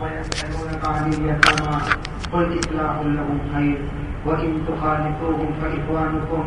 ويسألونك عن اليتامى قل إصلاح لهم خير وإن تخالفوهم فإخوانكم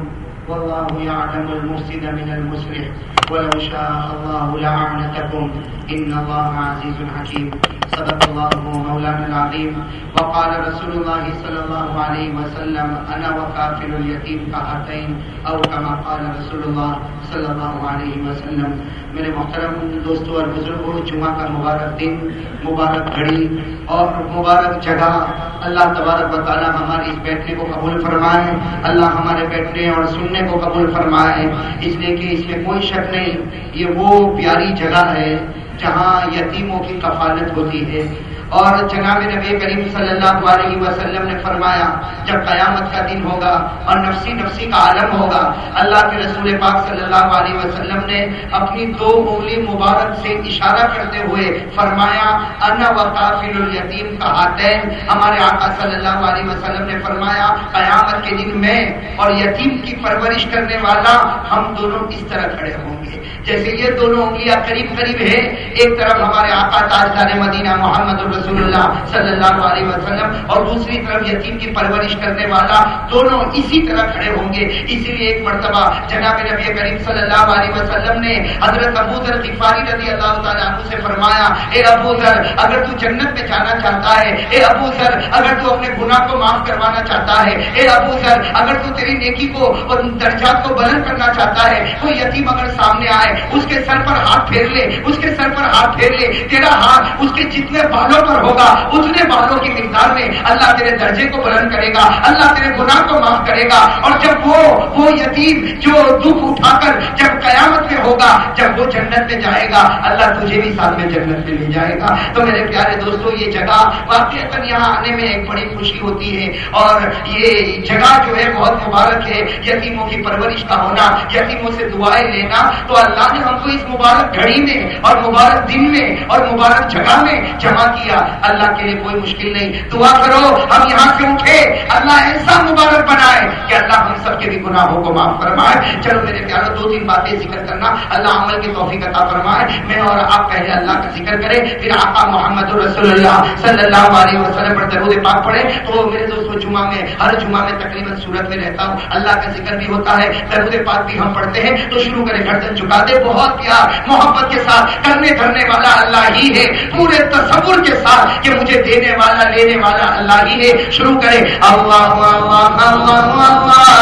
والله يعلم المفسد من المصلح ولو شاء الله لعنتكم. إن الله عزيز حكيم. صدق الله مولانا العظيم. وقال رسول الله صلى الله عليه وسلم، أنا وكافل اليتيم كهاتين أو كما قال رسول الله صلی اللہ علیہ وسلم. میرے محترم دوستوں اور بزرگوں جمعہ کا مبارک دن، مبارک گھڑی اور مبارک جگہ، اللہ تبارک و تعالیٰ ہمارے اس بیٹھنے کو قبول فرمائے، اللہ ہمارے بیٹھنے اور سننے کو قبول فرمائے۔ اس لیے کہ اس میں کوئی شک نہیں، یہ وہ پیاری جگہ ہے جہاں یتیموں کی کفالت ہوتی ہے۔ اور جناب نبی کریم صلی اللہ علیہ وسلم نے فرمایا، جب قیامت کا دن ہوگا اور نفسی نفسی کا عالم ہوگا، اللہ کے رسول پاک صلی اللہ علیہ وسلم نے اپنی دو انگلی مبارک سے اشارہ کرتے ہوئے فرمایا، انا و کافل الیتیم کا ہاتین۔ ہمارے آقا صلی اللہ علیہ وسلم نے فرمایا، قیامت کے دن میں اور یتیم کی پرورش کرنے والا ہم دونوں اس طرح کھڑے ہوں گے۔ جیسے یہ دونوں انگلیاں قریب قریب ہے ایک طرف ہمارے آقا تاجدار مدینہ محمد رسول اللہ صلی اللہ علیہ وسلم اور دوسری طرف یتیم کی پرورش کرنے والا دونوں اسی طرح کھڑے ہوں گے۔ اسی لیے ایک مرتبہ جناب نبی کریم صلی اللہ علیہ وسلم نے حضرت ابو ذر غفاری رضی اللہ تعالیٰ عنہ سے فرمایا، اے ابو ذر، اگر تو جنت میں جانا چاہتا ہے، اے ابو ذر، اگر تو اپنے گناہ کو معاف کروانا چاہتا ہے، اے ابو ذر، اگر تو تیری نیکی کو اور درجات کو بلند کرنا چاہتا ہے کوئی یتیم اگر سامنے آئے اس کے سر پر ہاتھ پھیر لے، اس کے سر پر ہاتھ پھیر لے، تیرا ہاتھ اس کے جتنے بالوں پر ہوگا، اتنے بالوں کی مقدار میں اللہ تیرے درجے کو بلند کرے گا، اللہ تیرے گناہ کو معاف کرے گا، اور جب وہ وہ یتیم جو دکھ اٹھا کر جب قیامت میں ہوگا، جب وہ جنت میں جائے گا، اللہ تجھے بھی ساتھ میں جنت میں لے جائے گا۔ تو میرے پیارے دوستو، یہ جگہ واقع یہاں آنے میں ایک بڑی خوشی ہوتی ہے، اور یہ جگہ جو ہے بہت مبارک ہے، یتیموں کی پرورش کا ہونا، یتیموں سے دعائیں لینا، تو اللہ نے ہم کو اس مبارک گھڑی میں اور مبارک دن میں اور مبارک جگہ میں جمع کیا۔ اللہ کے لیے کوئی مشکل نہیں۔ دعا کرو، ہم یہاں سے اٹھے۔ اللہ ایسا مبارک بنائے کہ اللہ ہم سب کے بھی گناہوں کو معاف فرمائے۔ چلو میرے پیاروں، دو تین باتیں ذکر کرنا۔ اللہ عمل کی توفیق عطا فرمائے۔ میں اور آپ پہلے اللہ کا ذکر کریں، پھر آقا محمد رسول اللہ صلی اللہ علیہ وسلم پر درود پاک پڑھے تو میرے دوستوں جمعہ میں، ہر جمعہ میں تقریباً صورت میں رہتا ہوں۔ اللہ کا ذکر بھی ہوتا ہے، درود پاک بھی ہم پڑھتے ہیں۔ تو شروع کریں، گردن چکا دے بہت پیار محبت کے ساتھ کرنے کرنے والا اللہ ہی ہے پورے تصور کے ساتھ کہ مجھے دینے والا لینے والا اللہ ہی ہے شروع کرے اللہ اللہ اللہ اللہ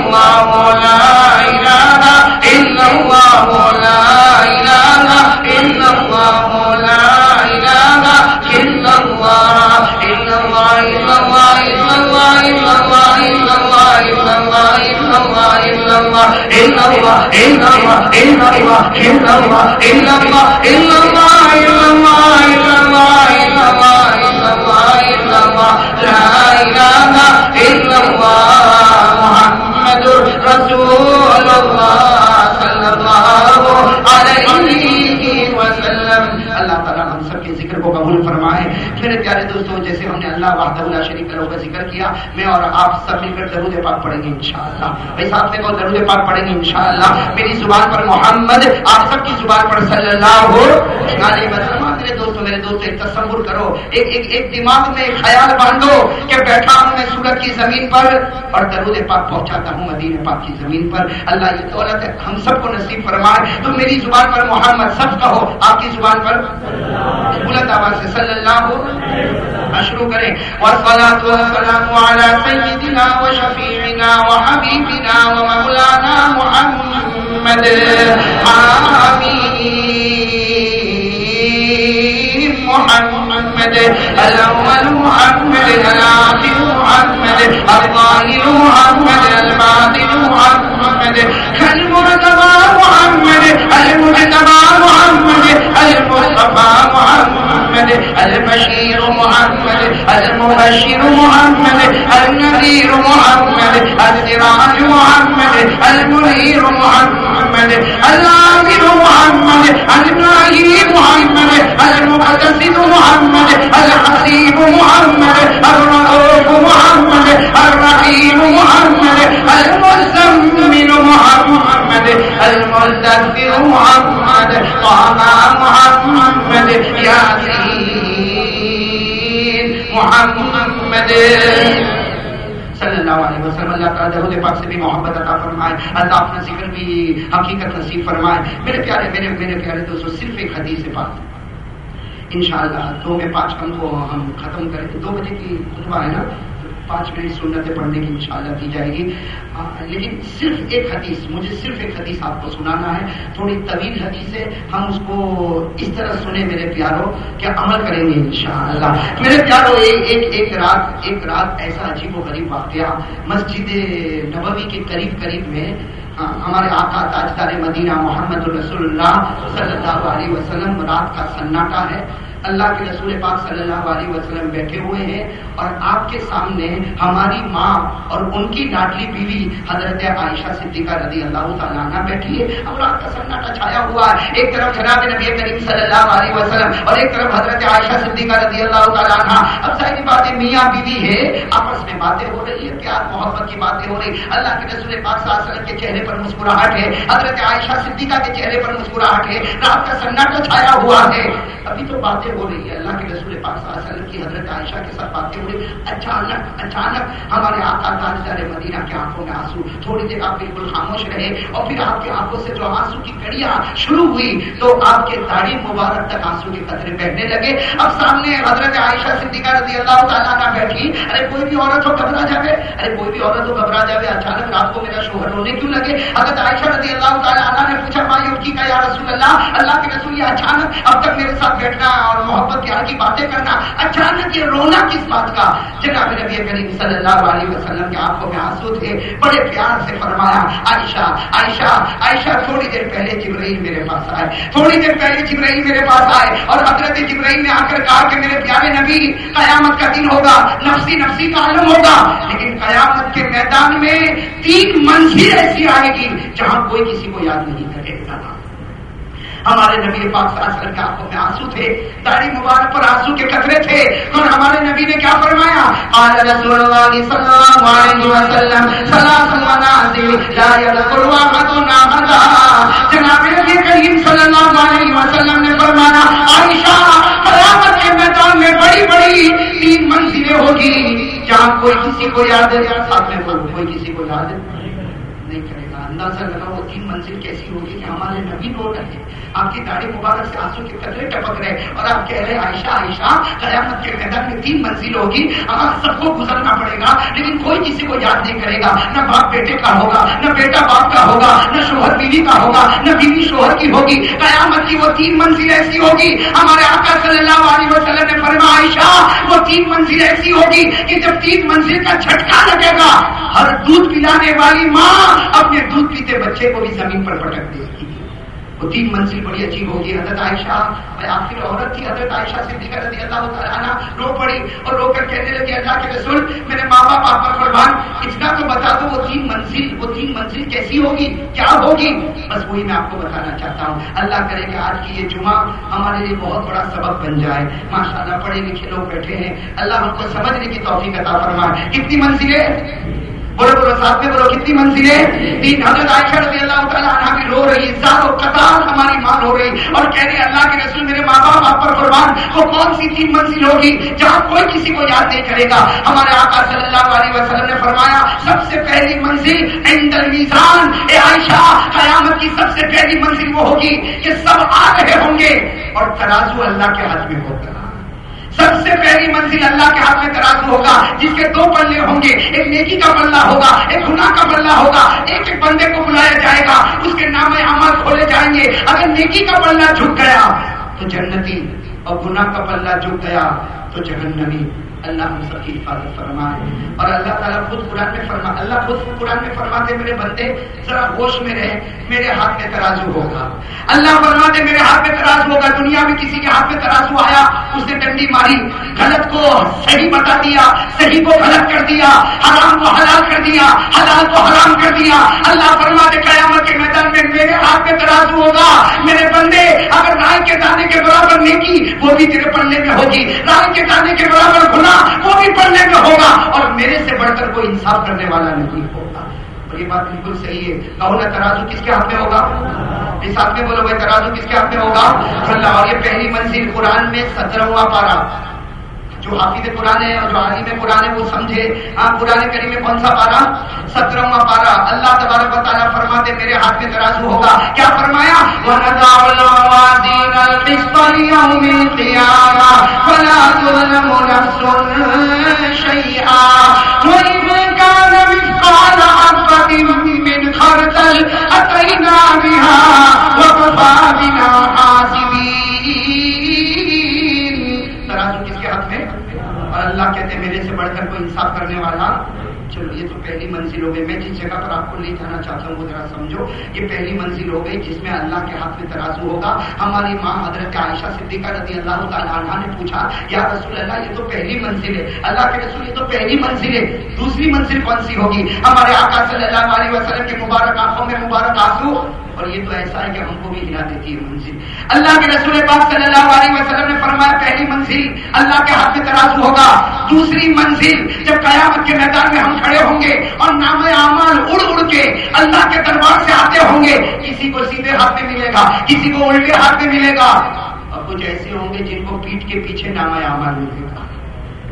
الله لا إله إلا الله لا إله إلا الله لا إله إلا الله إلا الله إلا الله دوستوں، جیسے ہم نے اللہ اللہ شریف کروں کا ذکر کیا، میں اور آپ سب مل کر درود پاک پڑھیں گے انشاءاللہ۔ بھائی صاحب سے بہت درود پاک پڑھیں گے انشاءاللہ۔ میری زبان پر محمد، آپ سب کی زبان پر صلی اللہ علیہ وسلم، میرے دوستوں میرے دوست ایک تصور کرو۔ ایک ایک ایک دماغ میں ایک خیال باندھو کہ بیٹھا ہوں میں سورت کی زمین پر اور درود پاک پہنچاتا ہوں مدینہ پاک کی زمین پر۔ اللہ یہ دولت ہے، ہم سب کو نصیب فرمائے۔ تو میری زبان پر محمد سب کہو۔ آپ کی زبان پر بلند آواز سے صلی اللہ ہو۔ شروع کریں۔ والصلاة والسلام على سيدنا وشفيعنا وحبيبنا ومولانا محمد آمين محمد الأول محمد الآخر محمد الظاهر محمد، الباطن محمد المرتبى محمد، المجتبى محمد، المصطفى محمد البشير المبشر محمد النذير محمد السراج محمد المنير محمد العامل محمد الناهي محمد المقدس محمد الحسيب محمد الرؤوف محمد الرحيم محمد المزمل محمد المدثر محمد طه محمد ياسين محمد صلی اللہ علیہ وسلم. اللہ تعالیٰ دہود پاک سے بھی محبت عطا فرمائے. اللہ اپنا ذکر بھی حقیقت نصیب فرمائے. میرے پیارے میرے میرے پیارے دوستو صرف ایک حدیث پاک انشاءاللہ دو میں پانچ کم کو ہم ختم کریں دو بجے کی خطبہ ہے نا؟ پانچ منٹ سنتیں پڑھنے کی انشاءاللہ کی جائے گی۔ لیکن صرف ایک حدیث، مجھے صرف ایک حدیث آپ کو سنانا ہے۔ تھوڑی طویل حدیث ہے۔ ہم اس کو اس طرح سنیں میرے پیاروں کہ عمل کریں گے انشاءاللہ۔ میرے پیاروں، ایک ایک ایک رات ایک رات ایسا عجیب و غریب واقعہ۔ مسجد نبوی کے قریب قریب میں ہمارے آقا تاجدار مدینہ محمد الرسول اللہ صلی اللہ علیہ وسلم رات کا سناٹا ہے۔ اللہ کے رسول پاک صلی اللہ علیہ وسلم بیٹھے ہوئے ہیں اور آپ کے سامنے ہماری ماں اور ان کی لاڈلی بیوی حضرت عائشہ صدیقہ رضی اللہ تعالیٰ عنہ بیٹھی ہے۔ اب رات کا سناٹا چھایا ہوا ہے۔ ایک طرف جناب نبی کریم صلی اللہ علیہ وسلم اور ایک طرف حضرت عائشہ صدیقہ رضی اللہ تعالیٰ عنہ۔ اب ظاہری بات ہے، میاں بیوی ہے، آپس میں باتیں ہو رہی ہے پیار محبت کی باتیں ہو رہی اللہ کے رسول پاک صلی اللہ علیہ وسلم کے چہرے پر مسکراہٹ ہے۔ حضرت عائشہ صدیقہ کے چہرے پر مسکراہٹ ہے۔ رات کا سناٹا چھایا ہوا ہے۔ ابھی تو باتیں باتیں ہو رہی ہے اللہ کے رسول پاک صلی اللہ علیہ وسلم کی حضرت عائشہ کے ساتھ باتیں ہو رہی اچانک اچانک ہمارے آقا تاجدار مدینہ کے آنکھوں میں آنسو، تھوڑی دیر آپ بالکل خاموش رہے اور پھر آپ کے آنکھوں سے جو آنسو کی کڑیاں شروع ہوئی تو آپ کے داڑھی مبارک تک آنسو کے قطرے بیٹھنے لگے۔ اب سامنے حضرت عائشہ صدیقہ رضی اللہ تعالیٰ نہ بیٹھی۔ ارے کوئی بھی عورت ہو گھبرا جائے ارے کوئی بھی عورت ہو گھبرا جائے اچانک رات کو میرا شوہر رونے کیوں لگے؟ حضرت عائشہ رضی اللہ تعالیٰ نے پوچھا مایو کی کا یا رسول اللہ؟ اللہ کے رسول یہ اچانک اب تک میرے ساتھ بیٹھنا ہے اور محبت پیار کی باتیں کرنا، اچانک یہ رونا کس بات کا۔ جناب نبی کریم صلی اللہ علیہ وسلم کے آنکھوں میں آنسو تھے، بڑے پیار سے فرمایا، عائشہ عائشہ عائشہ، تھوڑی دیر پہلے جبرائیل میرے پاس آئے، تھوڑی دیر پہلے جبرائیل میرے پاس آئے اور حضرت جبرائیل نے آ کر کہا کہ میرے پیارے نبی، قیامت کا دن ہوگا، نفسی نفسی کا عالم ہوگا۔ لیکن قیامت کے میدان میں تین منزل ایسی آئے گی جہاں کوئی کسی کو یاد نہیں کرے گا۔ ہمارے نبی پاک صلی اللہ علیہ وسلم کے آنکھوں میں آنسو تھے، داڑھی مبارک پر آنسو کے قطرے تھے۔ اور ہمارے نبی نے کیا فرمایا؟ قال رسول اللہ صلی اللہ علیہ وسلم ثلاث منازل لا يذكر واحد نامدا جناب نبی کریم صلی اللہ علیہ وسلم نے فرمایا، عائشہ، قیامت کے میدان میں بڑی بڑی تین منزلیں ہوگی۔ جہاں کوئی کسی کو یاد ہے ساتھ میں کوئی کسی کو یاد ہے نہیں کرے گا اندازہ لگا وہ تین منزل کیسی ہوگی کہ ہمارے نبی رو رہے آپ کی داڑھی مبارک سے آنسو کے قطرے ٹپک رہے اور آپ کہہ رہے عائشہ عائشہ، قیامت کے میدان میں تین منزل ہوگی۔ ہمارا سب کو گزرنا پڑے گا، لیکن کوئی کسی کو یاد نہیں کرے گا۔ نہ باپ بیٹے کا ہوگا، نہ بیٹا باپ کا ہوگا، نہ شوہر بیوی کا ہوگا، نہ بیوی شوہر کی ہوگی۔ قیامت کی وہ تین منزل ایسی ہوگی۔ ہمارے آقا صلی اللہ علیہ وسلم نے فرما عائشہ، وہ تین منزل ایسی ہوگی کہ جب تین منزل کا جھٹکا لگے گا، ہر دودھ پلانے والی ماں اپنے دودھ پیتے بچے کو بھی زمین پر پٹک دے گی وہ تین منزل بڑی عجیب ہوگی حضرت عائشہ، میں آخر عورت تھی، حضرت عائشہ سے دیکھا رضی اللہ تعالیٰ رو پڑی اور رو کر کہنے لگی، اللہ کے رسول، میرے ماں باپ، آپ پر قربان، اتنا تو بتا دو، وہ تین منزل، وہ تین منزل کیسی ہوگی؟ کیا ہوگی؟ بس وہی میں آپ کو بتانا چاہتا ہوں۔ اللہ کرے کہ آج کی یہ جمعہ ہمارے لیے بہت بڑا سبق بن جائے۔ ماشاء اللہ پڑھے لکھے لوگ بیٹھے ہیں۔ اللہ ہم کو سمجھنے کی توفیق عطا فرمائے۔ کتنی منزلیں؟ بولو بولو ساتھ میں بولو کتنی منزلیں تین حضرت عائشہ رضی اللہ تعالیٰ عنہ بھی رو رہی زار و قطار ہماری ماں رو رہی اور کہہ رہے اللہ کے رسول میرے ماں باپ، آپ پر قربان۔ وہ کون سی تین منزل ہوگی جہاں کوئی کسی کو یاد نہیں کرے گا؟ ہمارے آقا صلی اللہ علیہ وسلم نے فرمایا، سب سے پہلی منزل عند المیزان اے عائشہ، قیامت کی سب سے پہلی منزل وہ ہوگی کہ سب آ رہے ہوں گے اور ترازو اللہ کے ہاتھ میں ہوگا۔ سب سے پہلی منزل اللہ کے ہاتھ میں ترازو ہوگا، جس کے دو پلے ہوں گے، ایک نیکی کا پلہ ہوگا، ایک گناہ کا پلہ ہوگا، ایک ایک بندے کو بلایا جائے گا، اس کے نام عمل کھولے جائیں گے۔ اگر نیکی کا پلہ جھک گیا تو جنتی اور گناہ کا پلہ جھک گیا تو جہنمی۔ اللہ ہم سب کی حفاظت فرمائے اور اللہ تعالیٰ خود قرآن میں فرما اللہ خود قرآن میں فرماتے میرے بندے، ذرا ہوش میں رہے، میرے ہاتھ میں ترازو ہوگا۔ اللہ فرماتے میرے ہاتھ میں ترازو ہوگا، دنیا میں کسی کے ہاتھ میں ترازو آیا، اس نے ڈنڈی ماری، غلط کو صحیح بتا دیا، صحیح کو غلط کر دیا، حرام کو حلال کر دیا، حلال کو حرام کر دیا۔ اللہ فرماتے قیامت کے میدان میں میرے ہاتھ میں ترازو ہوگا میرے بندے اگر رائے کے دانے کے برابر نیکی وہ بھی تیرے پڑھنے میں ہوگی رائے کے دانے کے برابر گنا وہ بھی پڑھنے میں ہوگا۔ اور میرے سے بڑھ کر کوئی انصاف کرنے والا نہیں ہوگا اور یہ بات بالکل صحیح ہے۔ کہو نا، ترازو کس کے ہاتھ میں ہوگا؟ اس ہاتھ میں بولو بھائی، ترازو کس کے ہاتھ میں ہوگا؟ اللہ، اور یہ پہلی منزل قرآن میں سترواں پارا جو حافظ قرآن ہے اور جو عالم قرآن ہے وہ سمجھے۔ ہاں قرآن کریم میں کون سا پارا سترواں پارا اللہ تبارک و تعالیٰ فرماتے میرے ہاتھ میں ترازو ہوگا۔ کیا فرمایا؟ أتينا بها وكفى بنا بڑھ کر کوئی انصاف کرنے والا۔ چلو، یہ تو پہلی منزل ہو گئی۔ میں جس جگہ پر آپ کو لے جانا چاہتا ہوں، وہ ذرا سمجھو۔ یہ پہلی منزل ہو گئی جس میں اللہ کے ہاتھ میں ترازو ہوگا۔ ہماری ماں حضرت عائشہ صدیقہ رضی اللہ تعالیٰ عنہ نے پوچھا، یا رسول اللہ، یہ تو پہلی منزل ہے۔ اللہ کے رسول، یہ تو پہلی منزل ہے۔ دوسری منزل کون سی ہوگی؟ ہمارے آقا صلی اللہ علیہ وسلم کے مبارک آنکھوں میں مبارک آنسو۔ اور یہ تو ایسا ہے کہ ہم کو بھی ہلا دیتی ہے منزل۔ اللہ کے رسول پاک صلی اللہ علیہ وسلم نے فرمایا، پہلی منزل اللہ کے ہاتھ میں ترازو ہوگا۔ دوسری منزل جب قیامت کے میدان میں ہم کھڑے ہوں گے اور نام اعمال اڑ اڑ کے اللہ کے دربار سے آتے ہوں گے، کسی کو سیدھے ہاتھ میں ملے گا، کسی کو الٹے ہاتھ میں ملے گا۔ اور کچھ ایسے ہوں گے جن کو پیٹ کے پیچھے نام اعمال ملے گا۔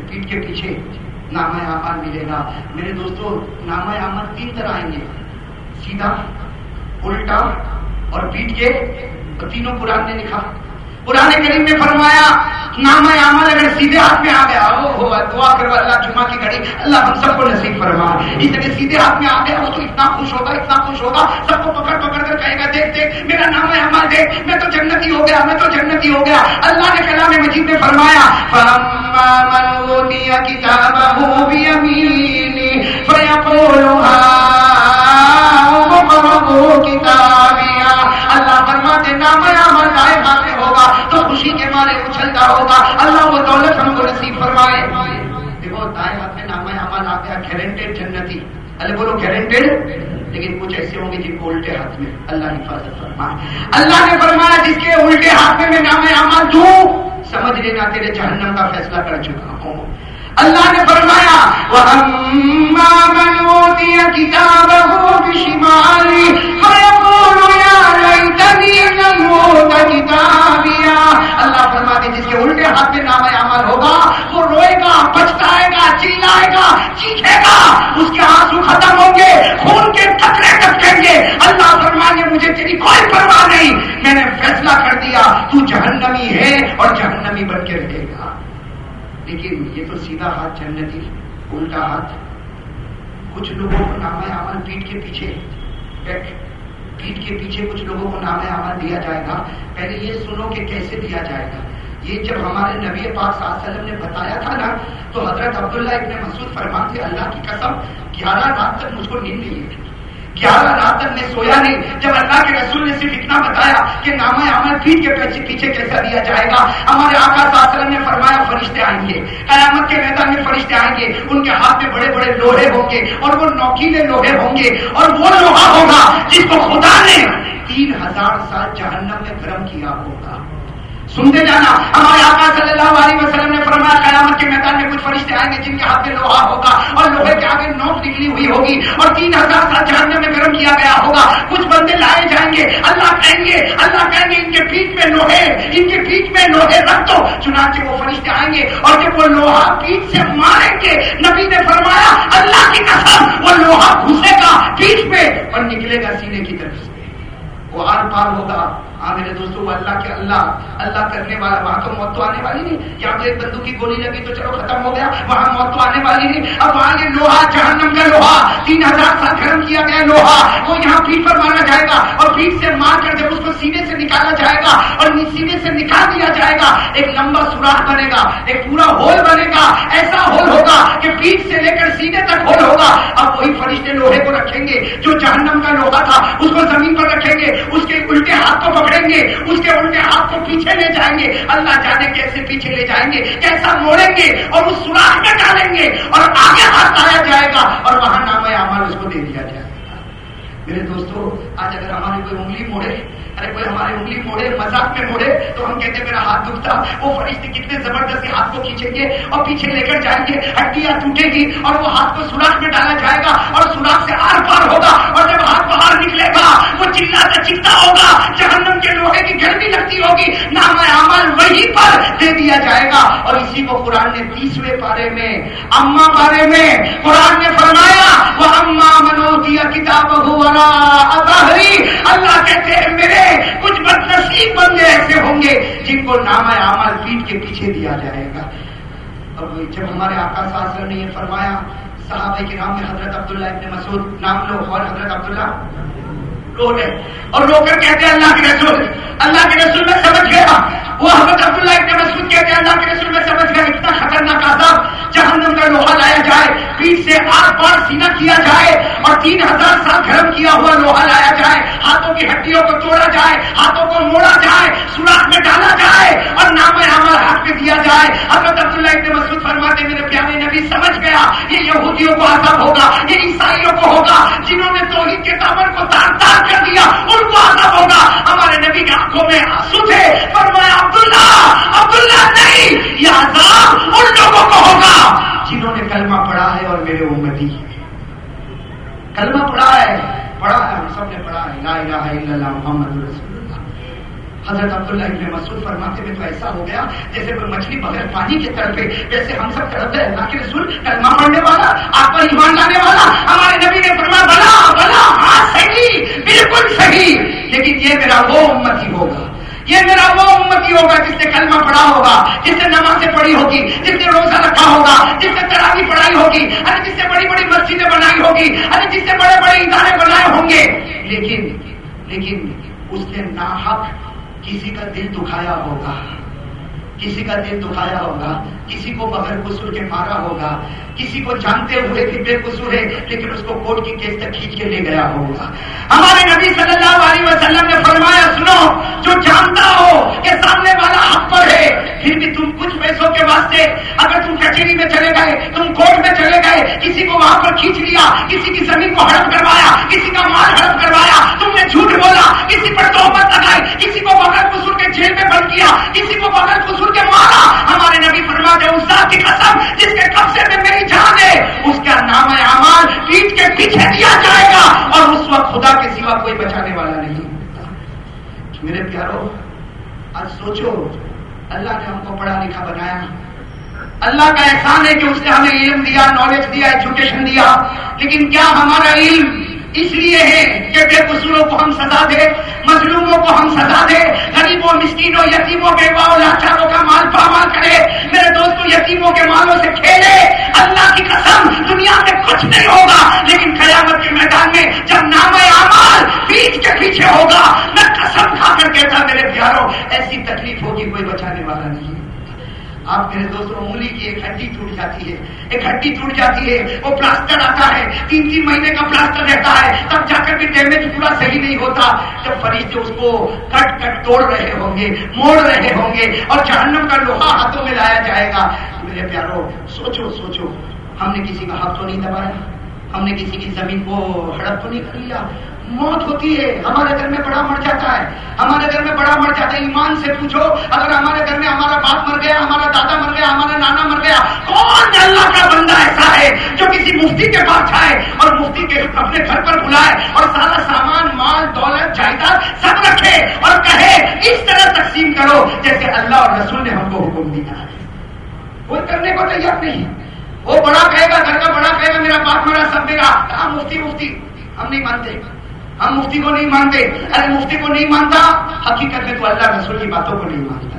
پیٹ کے پیچھے نام اعمال ملے گا۔ میرے دوستوں نام اعمال تین طرح آئیں گے۔ سیدھا، الٹا اور پیٹ کے تینوں قرآن نے لکھا۔ قرآن کریم نے فرمایا نام عمل اگر سیدھے ہاتھ میں آ گیا ہو، دعا کرو اللہ جمعہ کی گھڑی، اللہ ہم سب کو نصیب فرما۔ اس طرح سیدھے ہاتھ میں آ گیا وہ تو اتنا خوش ہوگا، اتنا خوش ہوگا، سب کو پکڑ پکڑ کر کہے گا، دیکھ دیکھ، میرا نام ہے عمل دیکھ، میں تو جنتی ہو گیا، میں تو جنتی ہو گیا۔ اللہ نے کلام مجید میں فرمایا کتاب کتابیا اللہ فرماتے نام عمل دائیں ہاتھ ہوگا تو خوشی کے مارے ہوگا، اللہ وہ دولت ہم کو نصیب فرمائے۔ دیکھو، دائیں ہاتھ میں نام عمل آ گیا گارنٹیڈ جنتی۔ ارے بولو گارنٹیڈ لیکن کچھ ایسے ہوں گے جن کو الٹے ہاتھ میں اللہ حفاظت فرمائے اللہ نے فرمایا جس کے الٹے ہاتھ میں میں نام عمل دوں، سمجھ لینا تیرے جہنم کا فیصلہ کر چکا ہوں۔ اللہ نے فرمایا اللہ فرماتے جس کے الٹے ہاتھ میں نام عمل ہوگا، وہ روئے گا، پچھتائے گا چلائے گا، چیخے گا، اس کے آنسو ختم ہوں گے، خون کے ٹکڑے ٹکیں گے۔ اللہ فرمانے مجھے تیری کوئی پرواہ نہیں، میں نے فیصلہ کر دیا، تو جہنمی ہے اور جہنمی بن کے رہے گا۔ لیکن یہ تو سیدھا ہاتھ جنتی، الٹا ہاتھ۔ کچھ لوگوں کو نام عمل پیٹ کے پیچھے پیٹ کے پیچھے کچھ لوگوں کو نام عمل دیا جائے گا۔ پہلے یہ سنو کہ کیسے دیا جائے گا۔ یہ جب ہمارے نبی پاک صلی اللہ علیہ وسلم نے بتایا تھا نا، تو حضرت عبداللہ ابن مسعود فرمان سے اللہ کی قسم، گیارہ رات تک مجھ کو نیند نہیں ہے گیارہ رات تک میں سویا نہیں؟ جب اللہ کے رسول نے صرف اتنا بتایا کہ نام عمل پیٹ کے پیچھے پیچھے کیسا دیا جائے گا؟ ہمارے آقا صلی اللہ علیہ وسلم نے فرمایا، فرشتے آئیں گے۔ قیامت کے میدان میں فرشتے آئیں گے۔ ان کے ہاتھ میں بڑے بڑے لوہے ہوں گے اور وہ نوکیلے لوہے ہوں گے اور وہ لوہا ہوگا جس کو خدا نے تین ہزار سال جہنم میں گرم کیا ہوگا۔ سنتے جانا۔ ہمارے آقا صلی اللہ علیہ وسلم نے فرمایا، قیامت کے میدان میں کچھ فرشتے آئیں گے جن کے ہاتھ میں لوہا ہوگا اور لوہے کے آگے نوک نکلی ہوئی ہوگی اور تین ہزار سال جہنم میں گرم کیا گیا ہوگا۔ کچھ بندے لائے جائیں گے، اللہ کہیں گے، اللہ کہیں گے، ان کے پیٹ میں لوہے، ان کے پیٹ میں لوہے رکھ دو۔ چنانچہ وہ فرشتے آئیں گے اور جب وہ لوہا پیٹ سے ماریں گے، نبی نے فرمایا، اللہ کی قسم، وہ لوہا گھسے گا پیٹ میں اور نکلے گا سینے کی طرف سے۔ وہ آر پار ہوگا۔ ہاں میرے دوستوں وہ اللہ کے اللہ اللہ کرنے والا، وہاں تو موت تو آنے والی نہیں۔ یہاں تو ایک بندو کی گولی لگی تو چلو ختم ہو گیا، وہاں موت تو آنے والی نہیں۔ اب وہاں یہ لوہا، جہنم کا لوہا، تین ہزار سال گرم کیا گیا لوہا، وہ یہاں پیٹ پر مارا جائے گا اور پیٹ سے مار کر جب اس کو سینے سے نکالا جائے گا اور سینے سے نکال دیا جائے گا، ایک لمبا سوراخ بنے گا، ایک پورا ہول بنے گا، ایسا ہول ہوگا کہ پیٹ سے لے کر سینے تک ہول ہوگا۔ اب وہی فرشتے لوہے کو رکھیں گے، جو جہنم کا لوہا تھا، اس کو زمین پر رکھیں گے، اس کے الٹے ہاتھ کو پکڑیں گے، اس کے الٹے ہاتھ کو پیچھے لے جائیں گے، اللہ جانے کیسے پیچھے لے جائیں گے، کیسا موڑیں گے اور اس سوراخ میں ڈالیں گے اور آگے ہاتھ آیا جائے گا اور وہاں نام عمل اس کو دے دیا جائے گا۔ میرے دوستو، آج اگر ہماری کوئی انگلی موڑے، ارے کوئی ہماری انگلی موڑے، مذاق میں موڑے، تو ہم کہتے میرا ہاتھ دکھتا، وہ فرشتے کتنے زبردست ہاتھ کو کھینچیں گے اور پیچھے لے کر جائیں گے، ہڈیاں ٹوٹے گی اور وہ ہاتھ کو سوراخ میں ڈالا جائے گا اور سوراخ سے آر پار ہوگا اور جب ہاتھ باہر نکلے گا، وہ چلا کا چکتا ہوگا، جہنم کے لوہے کی گرمی لگتی ہوگی، نام عمل وہی پر جائے گا اور اسی کو قرآن نے تیسویں پارے میں، اما پارے میں قرآن نے فرمایا وہ اما منو دیا کتاب اللہ کہتے ہیں، میرے کچھ بدنصیب بندے ایسے ہوں گے جن کو نام عمل پیٹ کے پیچھے دیا جائے گا۔ اور جب ہمارے آقا ساسر نے یہ فرمایا، صحابہ کے نام میں حضرت عبداللہ ابن مسعود، نام لو، اور حضرت عبداللہ؟ رو رہے اور رو کر کہتے ہیں اللہ کے رسول اللہ کے رسول میں سمجھ گیا وہ حضرت عبداللہ ابن مسعود کہتے ہیں اللہ کے رسول میں سمجھ گیا اتنا خطرناک عذاب جہنم کا لوہا لایا جائے، پیٹ سے آر پار سینا کیا جائے اور تین ہزار سال گرم کیا ہوا لوہا لایا جائے۔ ہاتھوں کی ہڈیوں کو توڑا جائے، ہاتھوں کو موڑا جائے، سوراخ میں ڈالا جائے اور نام ہمارا ہاتھ میں دیا جائے۔ حضرت عبداللہ ابن مسعود فرماتے میرے پیارے نبی، سمجھ گیا، یہ یہودیوں کو عذاب ہوگا، یہ عیسائیوں کو ہوگا، جنہوں نے توحید کے دامن کو تار تار کر دیا، ان کو عذاب ہوگا۔ ہمارے نبی کی آنکھوں میں آنسو تھے۔ فرمایا، عبداللہ عبداللہ نہیں، یہ عذاب ان لوگوں کو ہوگا۔ جنہوں نے کلمہ پڑھا ہے اور میرے امتی کلمہ پڑھا ہے پڑھا ہے، ہم سب نے پڑھا ہے۔ لا الہ الا اللہ، محمد رسول حضرت عبداللہ ابن مسعود فرماتے میں تو ایسا ہو گیا جیسے کوئی مچھلی بغیر پانی کی طرف ہے، جیسے ہم سب طرف ہے اللہ کے رسول کلمہ پڑھنے والا آپ پر ایمان لانے والا، ہمارے نبی نے فرمایا بلا بلا ہاں صحیح بالکل صحیح لیکن یہ میرا وہ امتی ہوگا۔ یہ میرا وہ امتی ہوگا جس نے کلمہ پڑھا ہوگا، جس نے نمازیں پڑھی ہوگی، جس نے روزہ رکھا ہوگا، جس نے تراوی پڑھائی ہوگی ارے جس نے بڑی بڑی مسجدیں بنائی ہوگی ارے جس نے بڑے بڑے ادارے بنائے ہوں گے۔ لیکن لیکن اس نے ناحق کسی کا دل دکھایا ہوگا۔ کسی کا دل دکھایا ہوگا۔ کسی کو بغیر قصور کے مارا ہوگا، کسی کو جانتے ہوئے کہ بے قصور ہے، لیکن اس کو کوٹ کی کیس تک کھینچ کے لے گیا ہوگا۔ ہمارے نبی صلی اللہ علیہ وسلم نے فرمایا، سنو، جو جانتا ہو کہ سامنے والا حق پر ہے، پھر بھی تم کچھ پیسوں کے واسطے اگر تم کچہری میں چلے گئے، تم کورٹ میں چلے گئے، کسی کو وہاں پر کھینچ لیا، کسی کی زمین کو ہڑپ کروایا، کسی کا مال ہڑپ کروایا، تم نے جھوٹ بولا، کسی پر توبت لگائی، کسی کو بغیر قصور کے جیل میں بند کیا، کسی کو بغیر قصور کے مارا۔ ہمارے نبی فرما دے اس ذات کی قسم جس کے قبضے میں میری جان ہے، اس کا نام اعمال پیٹ کے پیچھے دیا جائے گا اور اس وقت خدا کے سوا کوئی بچانے والا نہیں۔ میرے پیارو آج سوچو، اللہ نے ہم کو پڑھا لکھا بنایا۔ اللہ کا احسان ہے کہ اس نے ہمیں علم دیا نالج دیا ایجوکیشن دیا، لیکن کیا ہمارا علم اس لیے ہے کہ بے قصوروں کو ہم سزا دے، مظلوموں کو ہم سزا دے، غریبوں، مسکینوں، یتیموں کے لاچاروں کا مال پامال کرے۔ یتیموں کے مالوں سے کھیلے، اللہ کی قسم، دنیا میں کچھ نہیں ہوگا۔ لیکن قیامت کے میدان میں جب نام اعمال بیچ کے پیچھے ہوگا، میں قسم کھا کر کہتا میرے پیاروں، ایسی تکلیف ہوگی، کوئی بچانے والا نہیں آپ میرے دوستوں، انگلی کی ایک ہڈی ٹوٹ جاتی ہے۔ ایک ہڈی ٹوٹ جاتی ہے، وہ پلاسٹر آتا ہے۔ تین تین مہینے کا پلاسٹر رہتا ہے۔ تب جا کر بھی ڈیمیج پورا صحیح نہیں ہوتا۔ جب فرشتے اس کو کٹ کٹ توڑ رہے ہوں گے، موڑ رہے ہوں گے اور جہنم کا لوہا ہاتھوں میں لایا جائے گا۔ میرے پیارو، سوچو سوچو۔ ہم نے کسی کا ہاتھ تو نہیں دبایا۔ ہم نے کسی کی زمین کو ہڑپ تو نہیں کر لیا۔ موت ہوتی ہے۔ ہمارے گھر میں بڑا مر جاتا ہے۔ ہمارے گھر میں بڑا مر جاتا ہے۔ ایمان سے پوچھو، اگر ہمارے گھر میں ہمارا باپ مر گیا، ہمارا دادا مر گیا، ہمارا نانا مر گیا، کون اللہ کا بندہ ایسا ہے جو کسی مفتی کے پاس جائے اور مفتی کے اپنے گھر پر بلائے اور سارا سامان، مال، دولت، جائیداد سب رکھے اور کہے، اس طرح تقسیم کرو جیسے اللہ اور رسول نے ہم کو حکم دیا ہے۔ کوئی کرنے کو تیار نہیں۔ وہ بڑا کہے گا، گھر کا بڑا کہے گا، میرا باپ میرا سب دے گا کہاں مفتی مفتی، ہم نہیں مانتے۔ ہم مفتی کو نہیں مانتے۔ ارے مفتی کو نہیں مانتا، حقیقت میں تو اللہ رسول کی باتوں کو نہیں مانتا۔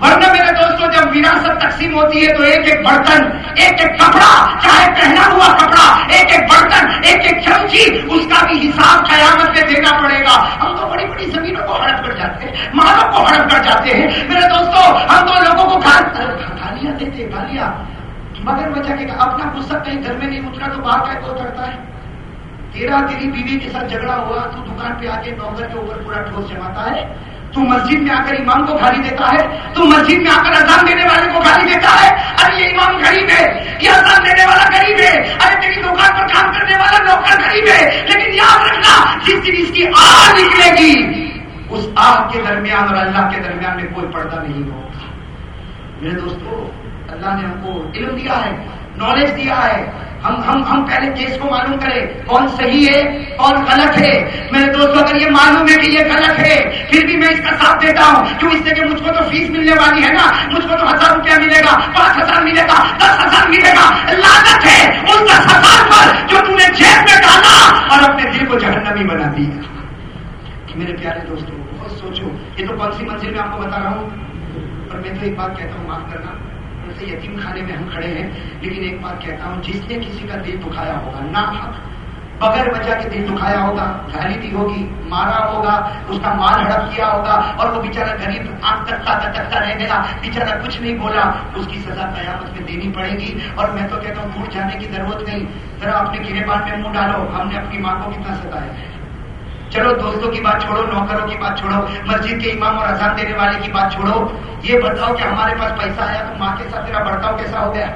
ورنہ میرے دوستوں جب وراثت تقسیم ہوتی ہے تو ایک ایک برتن، ایک ایک کپڑا، چاہے پہنا ہوا کپڑا، ایک ایک برتن، ایک ایک چمچی، اس کا بھی حساب قیامت میں دینا پڑے گا۔ ہم تو بڑی بڑی زمینوں کو ہڑپ کر جاتے ہیں، مالوں کو ہڑپ کر جاتے ہیں۔ میرے دوستوں ہم تو لوگوں کو گالیاں دیتے، گالیاں۔ مگر بچہ کہ اپنا غصہ کہیں گھر میں نہیں اترا تو باہر کا کو کرتا ہے۔ تیرا تیری بیوی کے ساتھ جھگڑا ہوا، تو دکان پہ آ کے نوکر کے اوپر پورا ٹھوس جماتا ہے۔ تو مسجد میں آ کر امام کو گالی دیتا ہے۔ تو مسجد میں آ کر اذان دینے والے کو گالی دیتا ہے۔ ارے، یہ امام غریب ہے۔ یہ اذان دینے والا غریب ہے۔ ارے، تیری دکان پر کام کرنے والا نوکر غریب ہے۔ لیکن یاد رکھنا، جس دن اس کی آگ نکلے گی، اس آگ کے درمیان اور اللہ کے درمیان میں کوئی پردہ نہیں ہوگا۔ میرے دوستو، اللہ نے ہم کو علم دیا ہے۔ نالج دیا ہے۔ ہم ہم ہم پہلے کیس کو معلوم کریں۔ کون صحیح ہے کون غلط ہے۔ میرے دوستوں، اگر یہ معلوم ہے کہ یہ غلط ہے، پھر بھی میں اس کا ساتھ دیتا ہوں۔ کیوں؟ اس سے کہ مجھ کو تو فیس ملنے والی ہے نا۔ مجھ کو تو ہزار روپیہ ملے گا، پانچ ہزار ملے گا، دس ہزار ملے گا۔ لالت ہے اس دس ہزار پر جو تم نے جیب میں ڈالا اور اپنے دل کو جہنمی بنا دیا۔ میرے پیارے دوستوں، بہت سوچو۔ یہ تو کون سی منزل میں آپ کو بتا رہا ہوں؟ اور میں تو ایک بات کہتا ہوں، معاف کرنا۔ جیسے یتیم خانے میں ہم کھڑے ہیں، لیکن ایک بات کہتا ہوں، جس نے کسی کا دل دکھایا ہوگا نہ بغیر وجہ کے دل دکھایا ہوگا گالی دی ہوگی، مارا ہوگا، اس کا مال ہڑپ کیا ہوگا، اور وہ بےچارا غریب آنکھ تکتا تکتا رہ گیا بےچارا کچھ نہیں بولا، اس کی سزا قیامت میں دینی پڑے گی۔ اور میں تو کہتا ہوں دور جانے کی ضرورت نہیں۔ ذرا اپنے گرے بان میں منہ ڈالو، ہم نے اپنی ماں کو کتنا ستایا ہے؟ چلو دوستوں کی بات چھوڑو، نوکروں کی بات چھوڑو، مسجد کے امام اور اذان دینے والے کی بات چھوڑو، یہ بتاؤ کہ ہمارے پاس پیسہ آیا تو ماں کے ساتھ تیرا برتاؤ کیسا ہو گیا؟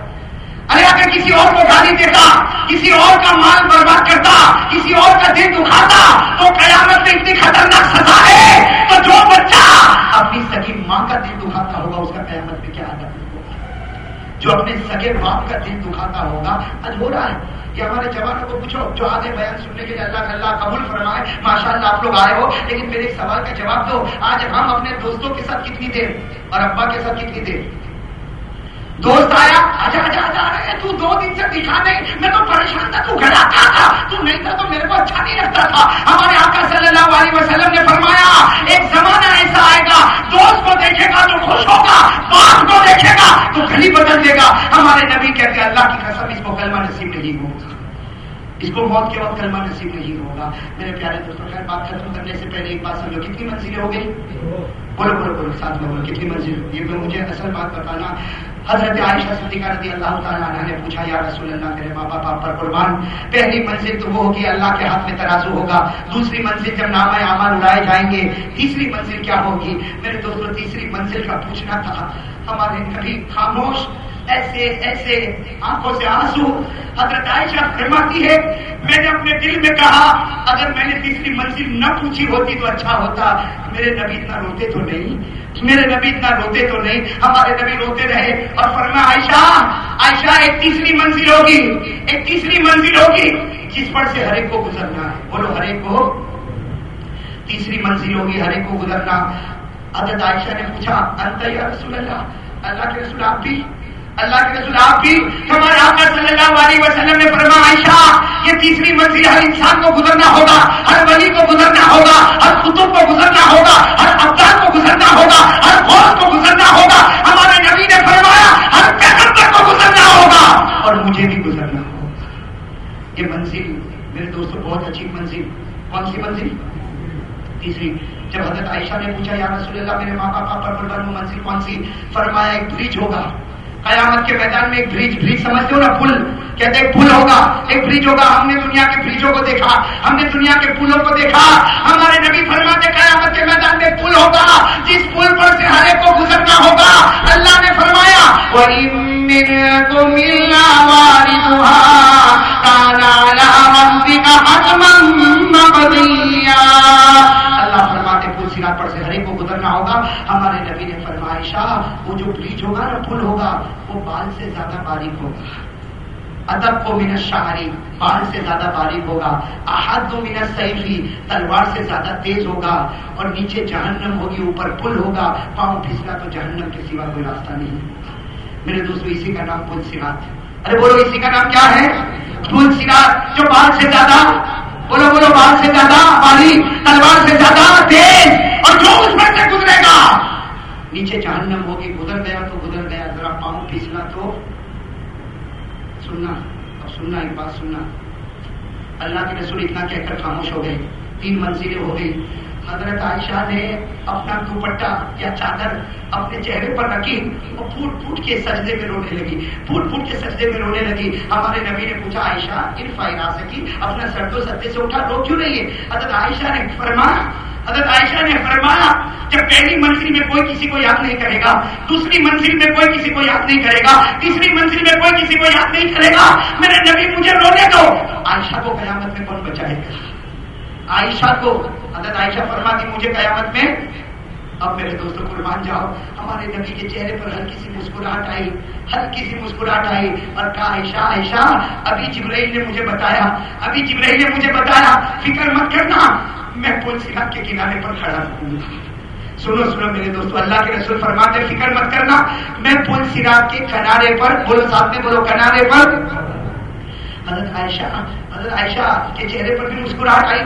ارے اگر کسی اور کو گالی دیتا، کسی اور کا مال برباد کرتا، کسی اور کا دل دکھاتا، تو قیامت میں اتنی خطرناک سزا ہے تو جو بچہ اپنی سگی ماں کا دل دکھاتا ہوگا، اس کا قیامت میں کیا آتا جو اپنے سگے باپ کا دل دکھاتا ہوگا آج ہو رہا ہے۔ کہ ہمارے جوانوں کو پوچھو، جو آدھے بیان سننے کے لیے اللہ کا اللہ قبول فرمائے ماشاء اللہ آپ لوگ آئے ہو، لیکن میرے ایک سوال کا جواب دو۔ آج ہم اپنے دوستوں کے ساتھ کتنی دیر؟ اور ابا کے ساتھ کتنی دیر؟ دوست آیا؟ آجا آجا آجا رہے تو دو دن سے دکھا نہیں میں تو پریشان تھا، تو گھر آتا تھا، تو نہیں تھا تو میرے کو اچھا نہیں لگتا تھا۔ ہمارے آقا صلی اللہ علیہ وسلم نے فرمایا، ایک زمانہ ایسا آئے گا، دوست کو دیکھے گا تو خوش ہوگا، باپ کو دیکھے گا تو گلی بدل دے گا۔ ہمارے نبی کہتے اللہ کی قسم، اس کو کلمہ نصیب نہیں ہوگا۔ اس کو موت کے وقت کلمہ نصیب نہیں ہوگا۔ میرے پیارے دوستوں خیر، بات ختم کرنے سے پہلے ایک بات سمجھو کتنی منزلیں ہو گئی؟ بولو بولو بولو، ساتھ میں بولو، کتنی منزل یہ مجھے اصل بات بتانا حضرت عائشہ صدیقہ رضی اللہ تعالیٰ عنہ نے پوچھا، یا رسول اللہ، میرے ماں باپ، آپ پر قربان، پہلی منزل تو وہ ہوگی، اللہ کے ہاتھ میں ترازو ہوگا، دوسری منزل جب نام اعمال اڑائے جائیں گے، تیسری منزل کیا ہوگی؟ میرے دوستوں تیسری منزل کا پوچھنا تھا، ہمارے کبھی خاموش ایسے ایسے آنکھوں سے آنسو حضرت عائشہ فرماتی ہے، میں نے اپنے دل میں کہا، اگر میں نے تیسری منزل نہ پوچھی ہوتی تو اچھا ہوتا۔ میرے نبی اتنا روتے تو نہیں، میرے نبی اتنا روتے تو نہیں، ہمارے نبی روتے رہے۔ اور فرما عائشہ عائشہ، ایک تیسری منزل ہوگی، ایک تیسری منزل ہوگی، جس پر سے ہر ایک کو گزرنا ہے۔ بولو، ہر ایک کو۔ تیسری منزل ہوگی، ہر ایک کو گزرنا۔ حضرت عائشہ نے پوچھا، انت یا رسول اللہ؟ اللہ کے رسول آپ بھی اللہ کے رسول آپ کی ہمارے آقا صلی اللہ علیہ وسلم نے فرما عائشہ، یہ تیسری منزل ہر انسان کو گزرنا ہوگا، ہر ولی کو گزرنا ہوگا، ہر خطب کو گزرنا ہوگا، ہر ابدال کو گزرنا ہوگا، ہر غوث کو گزرنا ہوگا، ہمارے نبی نے فرمایا، ہر پیغمبر کو گزرنا ہوگا، اور مجھے بھی گزرنا ہوگا۔ یہ منزل میرے دوستوں، بہت اچھی منزل۔ کون سی منزل؟ تیسری۔ جب حضرت عائشہ نے پوچھا، یا رسول اللہ، میرے ماں باپ پر منزل کون سی؟ فرمایا، ایک برج ہوگا۔ قیامت کے میدان میں ایک برج برج سمجھتے ہو نا پل کہتے ایک پل ہوگا، ایک برج ہوگا، ہم نے دنیا کے برجوں کو دیکھا، ہم نے دنیا کے پلوں کو دیکھا، ہمارے نبی فرماتے قیامت کے میدان میں پل ہوگا، جس پل پر سے ہر ایک کو گزرنا ہوگا۔ اللہ نے فرمایا ملنا ہوگا۔ ہمارے نبی نے فرمائشہ وہ جو برج ہوگا نا پل ہوگا، وہ بال سے زیادہ باریک ہوگا۔ ادب کو من شاہری بال سے زیادہ باریک ہوگا۔ احد و من سیفی تلوار سے زیادہ تیز ہوگا۔ اور نیچے جہنم ہوگی، اوپر پل ہوگا۔ پاؤں پھسلا تو جہنم کے سوا کوئی راستہ نہیں میرے دوستو، اسی کا نام پل سرات ارے، بولو، اسی کا نام کیا ہے؟ پل سرات جو بال سے زیادہ بولو بولو بال سے زیادہ باریک تلوار سے زیادہ تیز، اور جو اس پر سے گزرے گا۔ نیچے جہنم ہوگی، گزر گیا تو گزر گیا، ذرا پاؤں پھسلا تو۔ سننا، اور سننا، ایک بات سننا۔ اللہ کے رسول اتنا کہہ کر خاموش ہو گئے، تین منزلیں ہو گئی حضرت عائشہ نے اپنا دوپٹا یا چادر اپنے چہرے پر رکھی اور پھوٹ پھوٹ کے سجدے میں رونے لگی۔ پھوٹ پھوٹ کے سجدے میں رونے لگی۔ ہمارے نبی نے پوچھا، عائشہ عرفائی آ سکی؟ اپنا سر و ستے سے اٹھا رو کیوں نہیں ہے؟ حضرت عائشہ نے فرمایا، حضرت عائشہ نے فرمایا، جب پہلی منزل میں کوئی کسی کو یاد نہیں کرے گا، دوسری منزل میں کوئی کسی کو یاد نہیں کرے گا، تیسری منزل میں کوئی کسی کو یاد نہیں کرے گا، میرے نبی مجھے رونے دو۔ عائشہ کو قیامت میں کون بچائے گا؟ عائشہ کو حضرت عائشہ فرما دی مجھے قیامت میں اب میرے دوستوں قربان جاؤ، ہمارے نبی کے چہرے پر ہلکی سی مسکراہٹ آئی، ہلکی سی مسکراہٹ آئی، اور کہا، عائشہ عائشہ، ابھی جبرائیل نے مجھے بتایا، ابھی جبرائیل نے مجھے بتایا، فکر مت کرنا، میں پل سرات کے کنارے پر کھڑا رہوں گا سنو سنو میرے دوستو، اللہ کے رسول فرماتے فکر مت کرنا، میں پل سرات کے کنارے پر، بولو صاحب نے، بولو کنارے پر۔ حضرت عائشہ حضرت عائشہ کے چہرے پر بھی مسکراہٹ آئی۔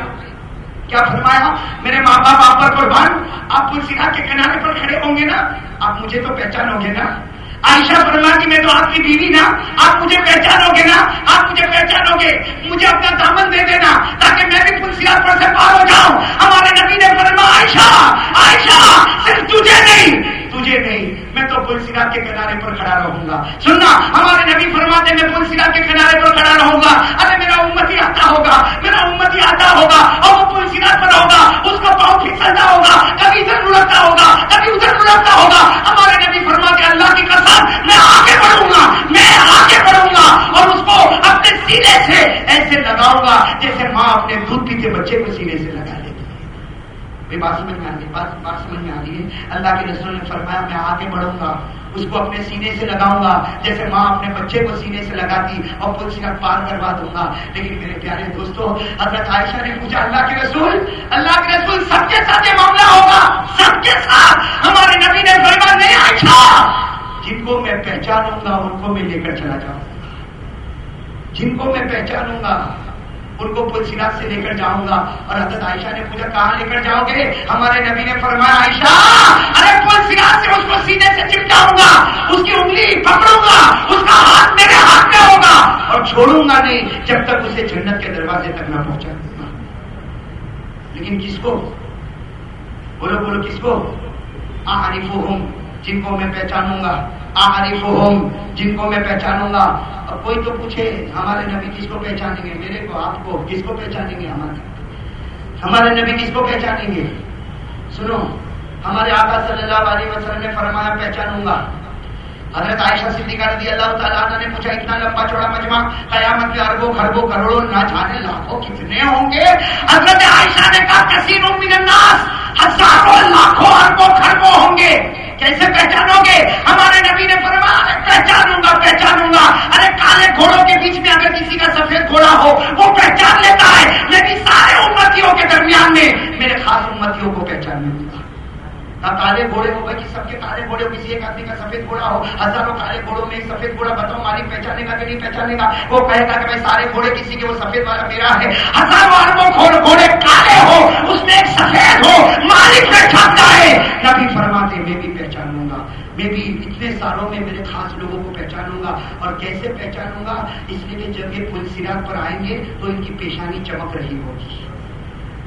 کیا فرمایا میرے ماں باپ آپ پر قربان آپ پل کے کنارے پر کھڑے ہوں گے نا، آپ مجھے تو پہچانو گے نا۔ عائشہ فرما کہ میں تو آپ کی بیوی نا، آپ مجھے پہچانو گے نا، آپ مجھے پہچانو گے مجھے اپنا دامن دے دینا تاکہ میں بھی پلسیات پر سے پار ہو جاؤں۔ ہمارے نبی نے فرما عائشہ عائشہ، صرف تجھے نہیں تجھے نہیں، میں تو پل سرات کے کنارے پر کھڑا رہوں گا۔ سننا، ہمارے نبی فرماتے میں پل سرات کے کنارے پر کھڑا رہوں گا۔ ارے، میرا امتی آتا ہوگا، میرا امتی آتا ہوگا۔ اور وہ پل سرات پر ہوگا اس کا پاؤں پھسلتا ہوگا کبھی ادھر لڑکتا ہوگا کبھی ادھر لڑکتا ہوگا ہمارے نبی فرماتے اللہ کی قسم میں آگے بڑھوں گا میں آگے بڑھوں گا اور اس کو اپنے سینے سے ایسے لگاؤں گا جیسے ماں اپنے دودھ پیتے بچے کو سینے سے لگا لیتی ہے بات سمجھ میں آتی بات بات سمجھ میں آتی ہے۔ اللہ کے رسول نے فرمایا، میں آگے بڑھوں گا، اس کو اپنے سینے سے لگاؤں گا۔ جیسے ماں اپنے بچے کو سینے سے لگاتی اور پل کا پار کروا دوں گا۔ لیکن میرے پیارے دوستوں حضرت عائشہ نے پوچھا، اللہ کے رسول، اللہ کے رسول سب کے ساتھ یہ معاملہ ہوگا؟ سب کے ساتھ۔ ہمارے نبی نے فرما نہیں عائشہ! جن کو میں پہچانوں گا، ان کو میں لے کر چلا جاؤں۔ جن کو میں پہچانوں گا ان کو پل سراج سے لے کر جاؤں گا۔ اور حضرت عائشہ نے پوچھا، کہاں لے کر جاؤ گے؟ ہمارے نبی نے فرمایا، عائشہ، ارے پل سراج سے اس کو سینے سے چپکاؤں گا، اس کی انگلی پکڑوں گا، اس کا ہاتھ میرے ہاتھ میں ہوگا اور چھوڑوں گا نہیں۔ جب تک اسے جنت کے دروازے تک نہ پہنچا۔ لیکن کس کو؟ بولو بولو، کس کو؟ عارف ہوں جن کو میں پہچانوں گا۔ عارف جن کو میں پہچانوں گا۔ اور کوئی تو پوچھے، ہمارے نبی کس کو پہچانیں گے؟ میرے کو، آپ کو، کس کو پہچانیں گے؟ ہمارے۔ ہمارے نبی کس کو پہچانیں گے؟ سنو، ہمارے آقا صلی اللہ علیہ وسلم نے فرمایا، پہچانوں گا۔ حضرت عائشہ صدیقہ رضی اللہ تعالیٰ عنہ نے پوچھا، اتنا لمبا چوڑا مجمع قیامت میں اربوں، خربوں، کروڑوں نہ جانے لاکھوں کتنے ہوں گے؟ حضرت عائشہ نے کہا کثیر من الناس۔ ہزاروں لاکھوں اربوں خربوں ہوں گے۔ کیسے پہچانو گے ہمارے نبی نے فرمایا پہچانوں گا پہچانوں گا۔ ارے، کالے گھوڑوں کے بیچ میں اگر کسی کا سفید گھوڑا ہو، وہ پہچان لیتا ہے۔ لیکن سارے امتیوں کے درمیان میں، میرے خاص امتیوں کو پہچان نہیں دیتا ہوگا کالے گھوڑے ہو بھائی سب کے کالے گھوڑے ہو، کسی ایک آدمی کا سفید گھوڑا ہو، ہزاروں کالے گھوڑوں میں سفید گھوڑا بتاؤ مالک پہچانے کا کہ نہیں پہچانے کا وہ کہے گا کہ بھائی سارے گھوڑے کسی کے وہ سفید والا میرا ہے۔ ہزاروں اربوں گھوڑے گھوڑے کالے ہو، اس میں ایک سفید ہو، مالک پہچانتا ہے۔ نبی فرماتے، میں بھی پہچانوں گا۔ میں بھی اتنے سالوں میں میرے خاص لوگوں کو پہچانوں گا۔ اور کیسے پہچانوں گا؟ اس لیے کہ جب یہ پل سراغ پر آئیں گے تو ان کی پیشانی چمک رہی ہوگی۔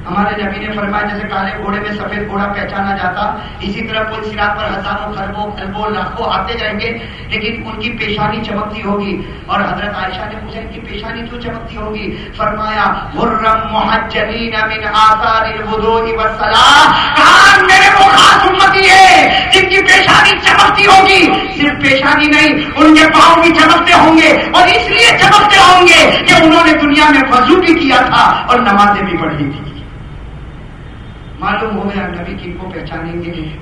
ہمارے نبی نے فرمایا جیسے کالے گھوڑے میں سفید گھوڑا پہچانا جاتا، اسی طرح پل سراغ پر ہزاروں خربوں خربوں لاکھوں آتے جائیں گے، لیکن ان کی پیشانی چمکتی ہوگی۔ اور حضرت عائشہ نے پوچھا، ان کی پیشانی کیوں چمکتی ہوگی؟ فرمایا، غرم محجلین من آثار الوضوء والصلاۃ کہا، میرے وہ خاص امتی ہے جن کی پیشانی چمکتی ہوگی۔ صرف پیشانی نہیں، ان کے پاؤں بھی چمکتے ہوں گے، اور اس لیے چمکتے ہوں گے کہ انہوں نے دنیا میں وضو بھی کیا تھا اور نمازیں بھی پڑھی تھی معلوم ہو گیا نبی کن کو پہچانیں گے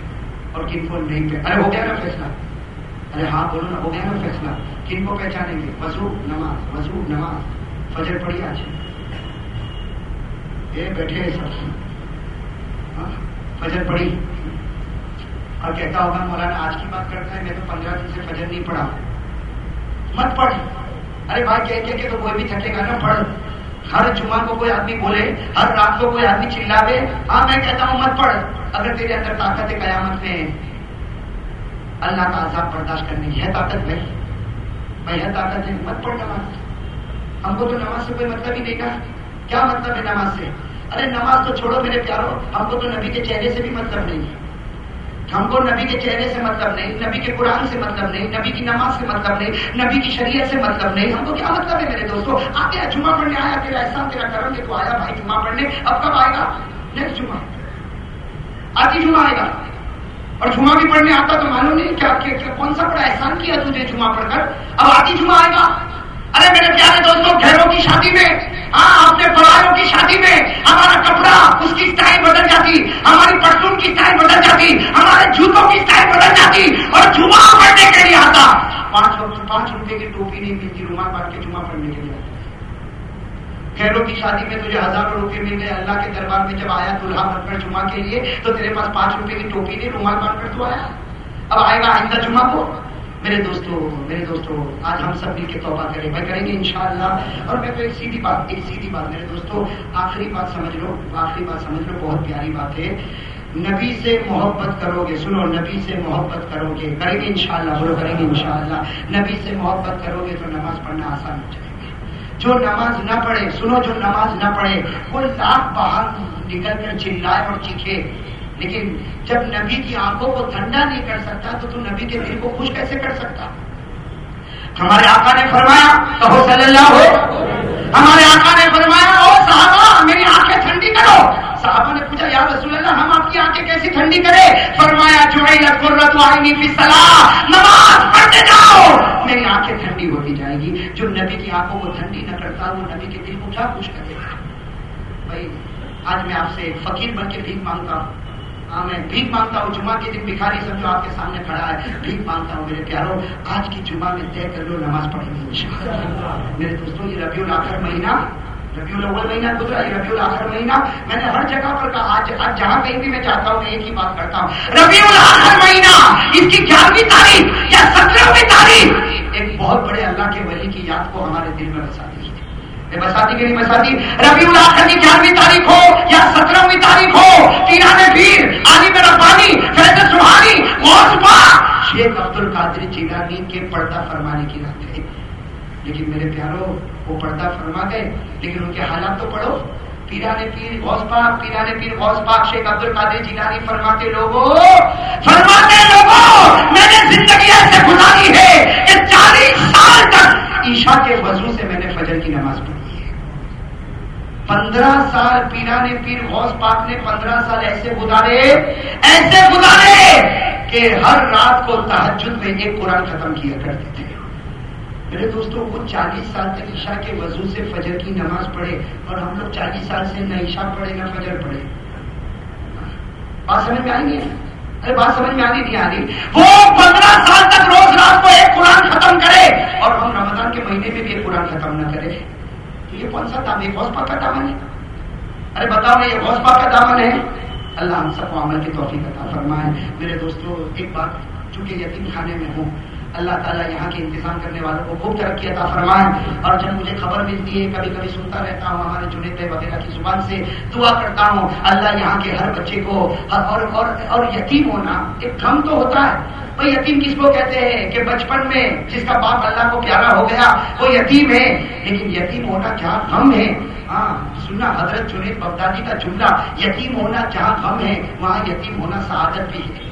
اور کن کو نہیں پہچان ارے، ہو گیا نا فیصلہ۔ ارے ہاں بولو نا، ہو گیا نا فیصلہ۔ کن کو پہچانیں گے۔ وضو، نماز وضو، نماز۔ فجر پڑی آج۔ یہ بیٹھے سب۔ ہاں، فجر پڑی اور کہتا ہوگا، مولانا، آج کی بات کرتا ہے، میں تو پندرہ دن سے فجر نہیں پڑھا۔ مت پڑھ۔ ارے، بھائی، کہہ کہ تو کوئی بھی تھکے گا نا، پڑھ۔ ہر جمعہ کو کوئی آدمی بولے، ہر رات کو کوئی آدمی چلاوے ہاں میں کہتا ہوں، مت پڑھ۔ اگر تیرے اندر طاقت قیامت میں، اللہ کا عذاب برداشت کرنے کی ہے طاقت بھائی بھائی ہے طاقت ہے مت پڑھ نماز۔ ہم کو تو نماز سے کوئی مطلب ہی نہیں کہا۔ کیا مطلب ہے نماز سے؟ ارے، نماز تو چھوڑو میرے پیارو ہم کو تو نبی کے چہرے سے بھی مطلب نہیں۔ ہے ہم کو نبی کے چہرے سے مطلب نہیں، نبی کے قرآن سے مطلب نہیں، نبی کی نماز سے مطلب نہیں، نبی کی شریعت سے مطلب نہیں۔ ہم کو کیا مطلب ہے میرے دوستوں آتے جمعہ پڑھنے آیا، تیرا احسان، تیرا کرم کہ تو آیا بھائی جمعہ پڑھنے۔ اب کب آئے گا؟ نیکسٹ جمعہ۔ آتی جمعہ آئے گا۔ اور جمعہ بھی پڑھنے آتا تو معلوم نہیں کیا کون سا بڑا احسان کیا تجھے جمعہ پڑھ کر۔ اب آتی جمعہ آئے گا۔ ارے میرے پیارے دوستوں گھروں کی شادی میں ہاں اپنے پڑھائیوں کی شادی میں ہمارا کپڑا اس کی اسٹائل بدل جاتی ہماری پرسون کی اسٹائل بدل جاتی ہمارے جوتوں کی اسٹائل بدل جاتی اور جمعہ پڑھنے کے لیے آتا۔ پانچ پانچ روپے کی ٹوپی نہیں ملتی رومال باندھ کے جمعہ پڑھنے کے لیے۔ گھروں کی شادی میں تجھے ہزاروں روپے مل گئے۔ اللہ کے دربار میں جب آیا دلہا بن کر جمعہ کے لیے، تو تیرے پاس پانچ روپے کی ٹوپی نہیں، رومال باندھ کر تو آیا۔ اب آئے گا آئندہ جمعہ کو۔ میرے دوستوں میرے دوستوں آج ہم سب مل کے توبہ کریں بھائی کریں گے انشاءاللہ۔ اور میں تو ایک سیدھی بات، ایک سیدھی بات، میرے دوستوں آخری بات سمجھ لو، آخری بات سمجھ لو، بہت پیاری بات ہے۔ نبی سے محبت کرو گے، سنو، نبی سے محبت کرو گے، کریں گے انشاءاللہ، بولو کریں گے انشاءاللہ، نبی سے محبت کرو گے تو نماز پڑھنا آسان ہو جائے گا جو نماز نہ پڑھے، سنو، جو نماز نہ پڑھے، وہ لاکھ باہر نکل کر چلائے اور چیخے لیکن جب نبی کی آنکھوں کو ٹھنڈا نہیں کر سکتا، تو تو نبی کے دل کو خوش کیسے کر سکتا؟ ہمارے آقا نے فرمایا، کہو صلی اللہ ہو ہمارے آقا نے فرمایا، او صحابہ، میری آنکھیں کرو۔ صحابہ نے پوچھا، یا رسول اللہ، ہم آپ کی آنکھیں کیسی ٹھنڈی کرے فرمایا جو نماز پڑھتے جاؤ۔ میری آنکھیں ٹھنڈی ہوتی جائے گی۔ جو نبی کی آنکھوں کو ٹھنڈی نہ کرتا، وہ نبی کے دل کو کیا خوش کرے؟ گا بھائی، آج میں آپ سے فقیر بن کے بھیک مانگتا ہوں۔ ہاں میں بھیک مانگتا ہوں۔ جمعہ کے دن بھکاری سمجھو آپ کے سامنے کھڑا ہے، بھیک مانگتا ہوں میرے پیاروں۔ آج کی جمعہ میں طے کر لو، نماز پڑھیں گے میرے دوستوں، یہ ربیع الاخر مہینہ ربیع الاول مہینہ گزرا یہ ربیع الاخر مہینہ۔ میں نے ہر جگہ پر کہا، آج آج جہاں کہیں بھی میں چاہتا ہوں، میں ایک ہی بات کرتا ہوں۔ ربیع الاخر مہینہ، اس کی گیارہویں تاریخ یا سترہویں تاریخ۔ ایک بہت بڑے اللہ کے ولی کی یاد کو ہمارے دل میں بسا دی بساتی کہ نہیں بساتی ربی الاخر کی گیارہویں تاریخ ہو یا سترہویں تاریخ ہو؟ پیرانے پیر عالم ربانی، فیض سبحانی غوث پاک۔ شیخ عبد القادر جیلانی کے پردہ فرمانے کی رات ہے۔ لیکن میرے پیاروں وہ پردہ فرما گئے لیکن ان کے حالات تو پڑھو۔ پیرانے پیر غوث پاک پیرانے پیر غوث پاک، شیخ عبد القادر جیلانی فرماتے لوگوں فرماتے لوگوں میں نے زندگی ایسے گزاری ہے کہ چالیس سال تک عشاء کے وضو سے میں نے فجر کی نماز پڑھی پندرہ سال پیرانے پیر غوث پاک نے پندرہ سال ایسے گزارے ایسے گزارے کہ ہر رات کو تحجد میں ایک قرآن ختم کیا کرتے تھے۔ میرے دوستوں، وہ چالیس سال تک عشاء کے وضو سے فجر کی نماز پڑھے اور ہم لوگ چالیس سال سے نہ عشاء پڑھے نہ فجر پڑھے۔ بات سمجھ میں آئی نہیں ارے بات سمجھ میں آنی نہیں آنی وہ پندرہ سال تک روز رات کو ایک قرآن ختم کرے اور ہم رمضان کے مہینے میں بھی ایک قرآن ختم نہ کرے۔ تو یہ کون سا دام ہے؟ غوث پاک کا دامن ہے۔ ارے بتاؤ، یہ غوث پاک کا دامن ہے؟ اللہ ہم سب کو عمل کی توفیق عطا فرمائے۔ میرے دوستو، ایک بات، چونکہ یتیم خانے میں ہوں اللہ تعالیٰ یہاں کے انتظام کرنے والوں کو خوب ترقی عطا فرمائے اور جب مجھے خبر ملتی ہے کبھی کبھی سنتا رہتا ہوں ہمارے جنید وغیرہ کی زبان سے دعا کرتا ہوں اللہ یہاں کے ہر بچے کو اور اور, اور یتیم ہونا ایک غم تو ہوتا ہے۔ وہ یتیم کس کو کہتے ہیں کہ بچپن میں جس کا باپ اللہ کو پیارا ہو گیا وہ یتیم ہے۔ لیکن یتیم ہونا کیا غم ہے۔ ہاں سننا حضرت جنید بغدادی کا جملہ یتیم ہونا جہاں غم ہے وہاں یتیم ہونا سعادت بھی ہے۔